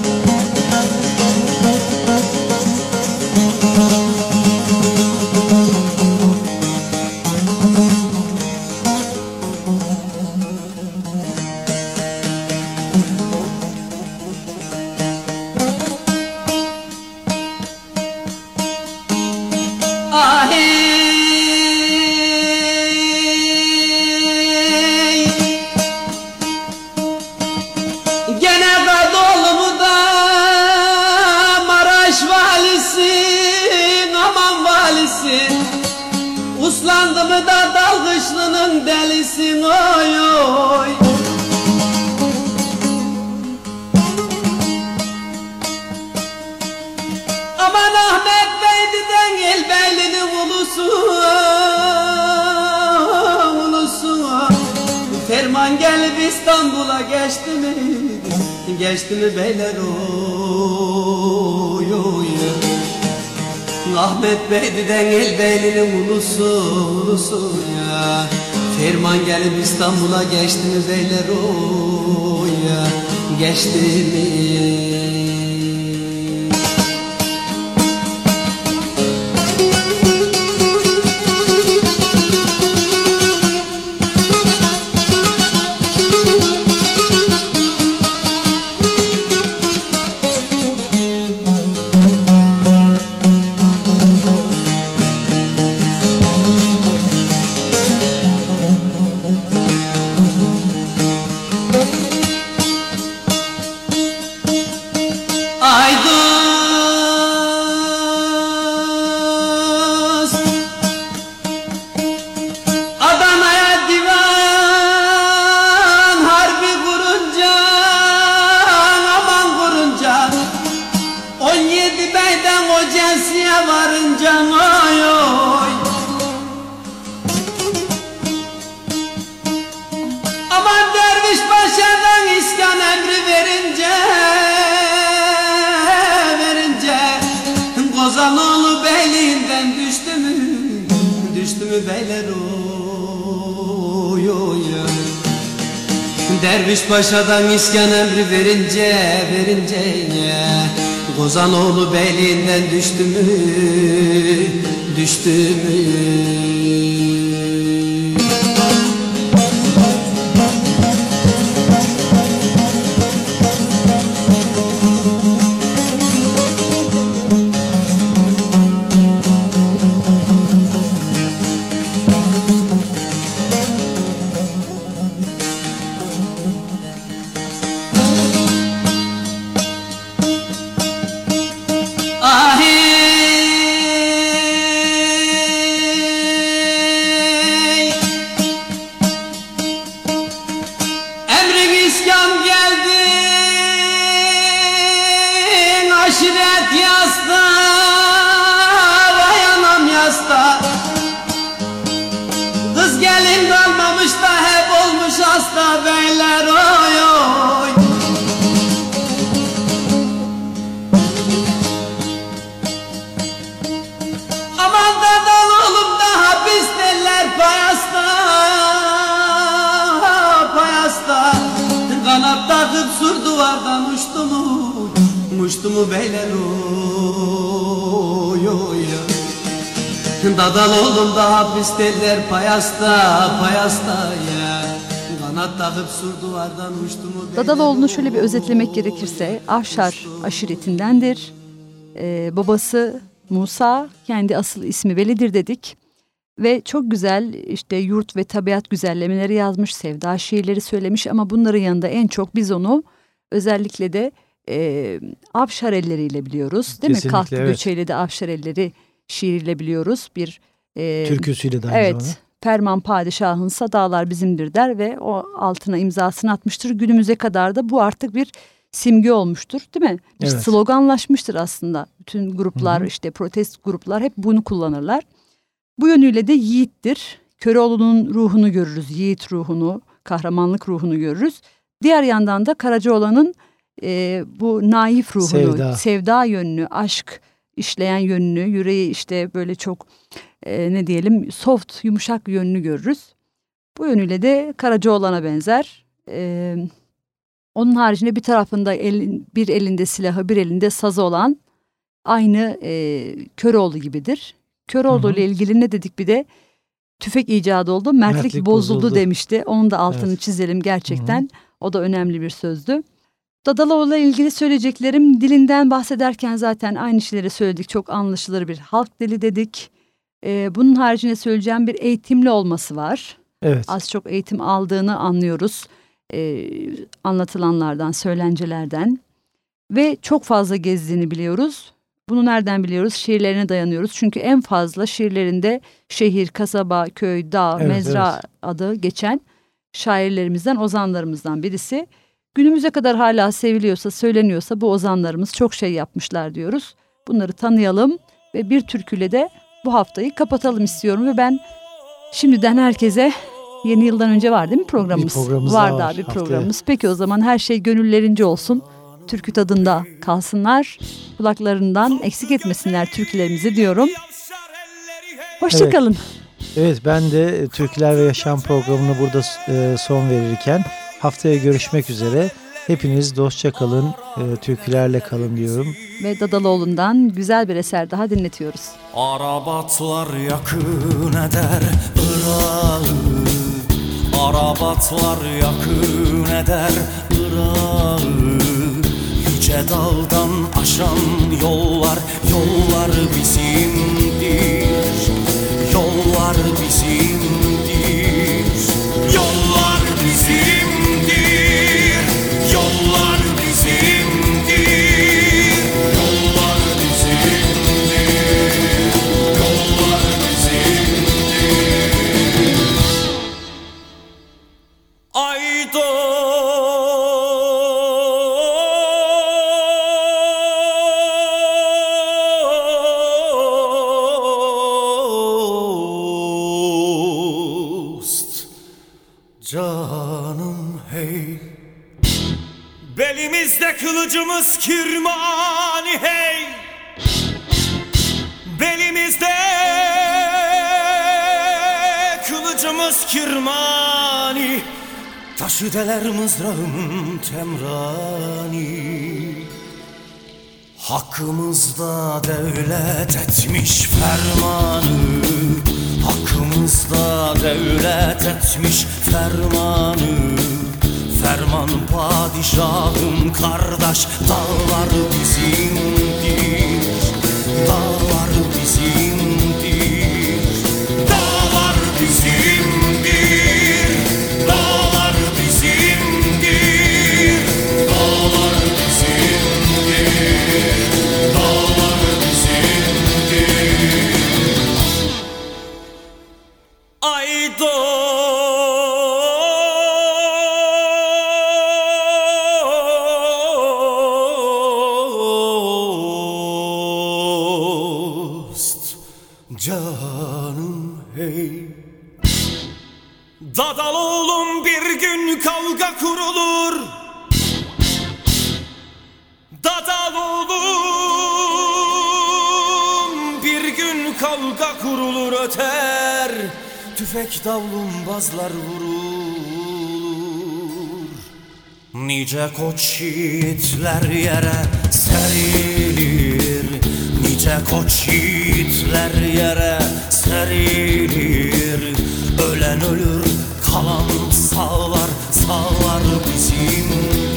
Geçti mi beyler? Oy oy Ahmet Beyli'den el beylinin ulusu ulusu ya Ferman gelip İstanbul'a geçti mi beyler? Oy ya Geçti mi? Paşa'dan iskan emri verince verince Kozanoğlu beyliğinden düştü mü? Düştü mü Dadaloğlu'nu şöyle bir özetlemek gerekirse Afşar aşiretindendir. Ee, babası Musa kendi asıl ismi Velidir dedik. Ve çok güzel işte yurt ve tabiat güzellemeleri yazmış, sevda şiirleri söylemiş ama bunların yanında en çok biz onu özellikle de e, Avşarelleriyle biliyoruz. Değil Kesinlikle, mi? Kalktı evet. Göçeyle de Avşarelleri şiiriyle biliyoruz. Bir e, türküsüyle de Evet. Zamanda. Perman padişahınsa dağlar bizimdir der ve o altına imzasını atmıştır. Günümüze kadar da bu artık bir simge olmuştur değil mi? Bir evet. sloganlaşmıştır aslında. Bütün gruplar Hı-hı. işte protest gruplar hep bunu kullanırlar. Bu yönüyle de yiğittir. Köroğlu'nun ruhunu görürüz. Yiğit ruhunu, kahramanlık ruhunu görürüz. Diğer yandan da Karacaoğlan'ın e, bu naif ruhunu, sevda. sevda yönünü, aşk işleyen yönünü, yüreği işte böyle çok e, ne diyelim soft, yumuşak yönünü görürüz. Bu yönüyle de Karacaoğlan'a benzer. E, onun haricinde bir tarafında elin, bir elinde silahı, bir elinde sazı olan aynı e, Köroğlu gibidir. Köroğlu ile ilgili ne dedik bir de tüfek icadı oldu, mertlik, mertlik bozuldu, bozuldu demişti. Onun da altını evet. çizelim gerçekten. Hı hı. O da önemli bir sözdü. Dadaloğlu'la ilgili söyleyeceklerim dilinden bahsederken zaten aynı şeyleri söyledik. Çok anlaşılır bir halk dili dedik. Ee, bunun haricinde söyleyeceğim bir eğitimli olması var. Evet. Az çok eğitim aldığını anlıyoruz. Ee, anlatılanlardan, söylencelerden. Ve çok fazla gezdiğini biliyoruz. Bunu nereden biliyoruz? Şiirlerine dayanıyoruz. Çünkü en fazla şiirlerinde şehir, kasaba, köy, dağ, evet, mezra evet. adı geçen şairlerimizden, ozanlarımızdan birisi. Günümüze kadar hala seviliyorsa, söyleniyorsa bu ozanlarımız çok şey yapmışlar diyoruz. Bunları tanıyalım ve bir türküyle de bu haftayı kapatalım istiyorum ve ben şimdiden herkese yeni yıldan önce var değil mi programımız? Bir programımız var daha bir programımız. Peki o zaman her şey gönüllerince olsun. Türkü tadında kalsınlar. Kulaklarından eksik etmesinler türkülerimizi diyorum. Hoşçakalın. Evet. evet ben de Türküler ve Yaşam programını burada e, son verirken Haftaya görüşmek üzere. Hepiniz dostça kalın, e, türkülerle kalın diyorum. Ve Dadaloğlu'ndan güzel bir eser daha dinletiyoruz. Arabatlar yakın eder Irak'ı Arabatlar yakın eder Irak'ı Yüce dağdan aşan yollar Yollar bizimdir Yollar bizimdir deler mızrağımın temrani. Hakkımızda devlet etmiş fermanı. Hakkımızda devlet etmiş fermanı. Ferman padişahın kardeş Dağlar bizimdir Dağlar kavga kurulur öter Tüfek davlumbazlar vurur Nice koç yiğitler yere serilir Nice koç yiğitler yere serilir. Ölen ölür kalan sağlar sağlar bizimdir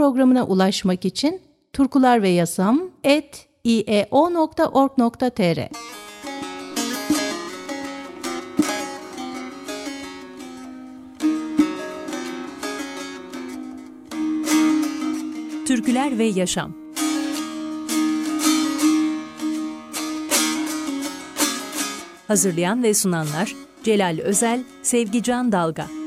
programına ulaşmak için Turkular ve Yasam et ieo.org.tr Türküler ve Yaşam Hazırlayan ve sunanlar Celal Özel, Sevgican Dalga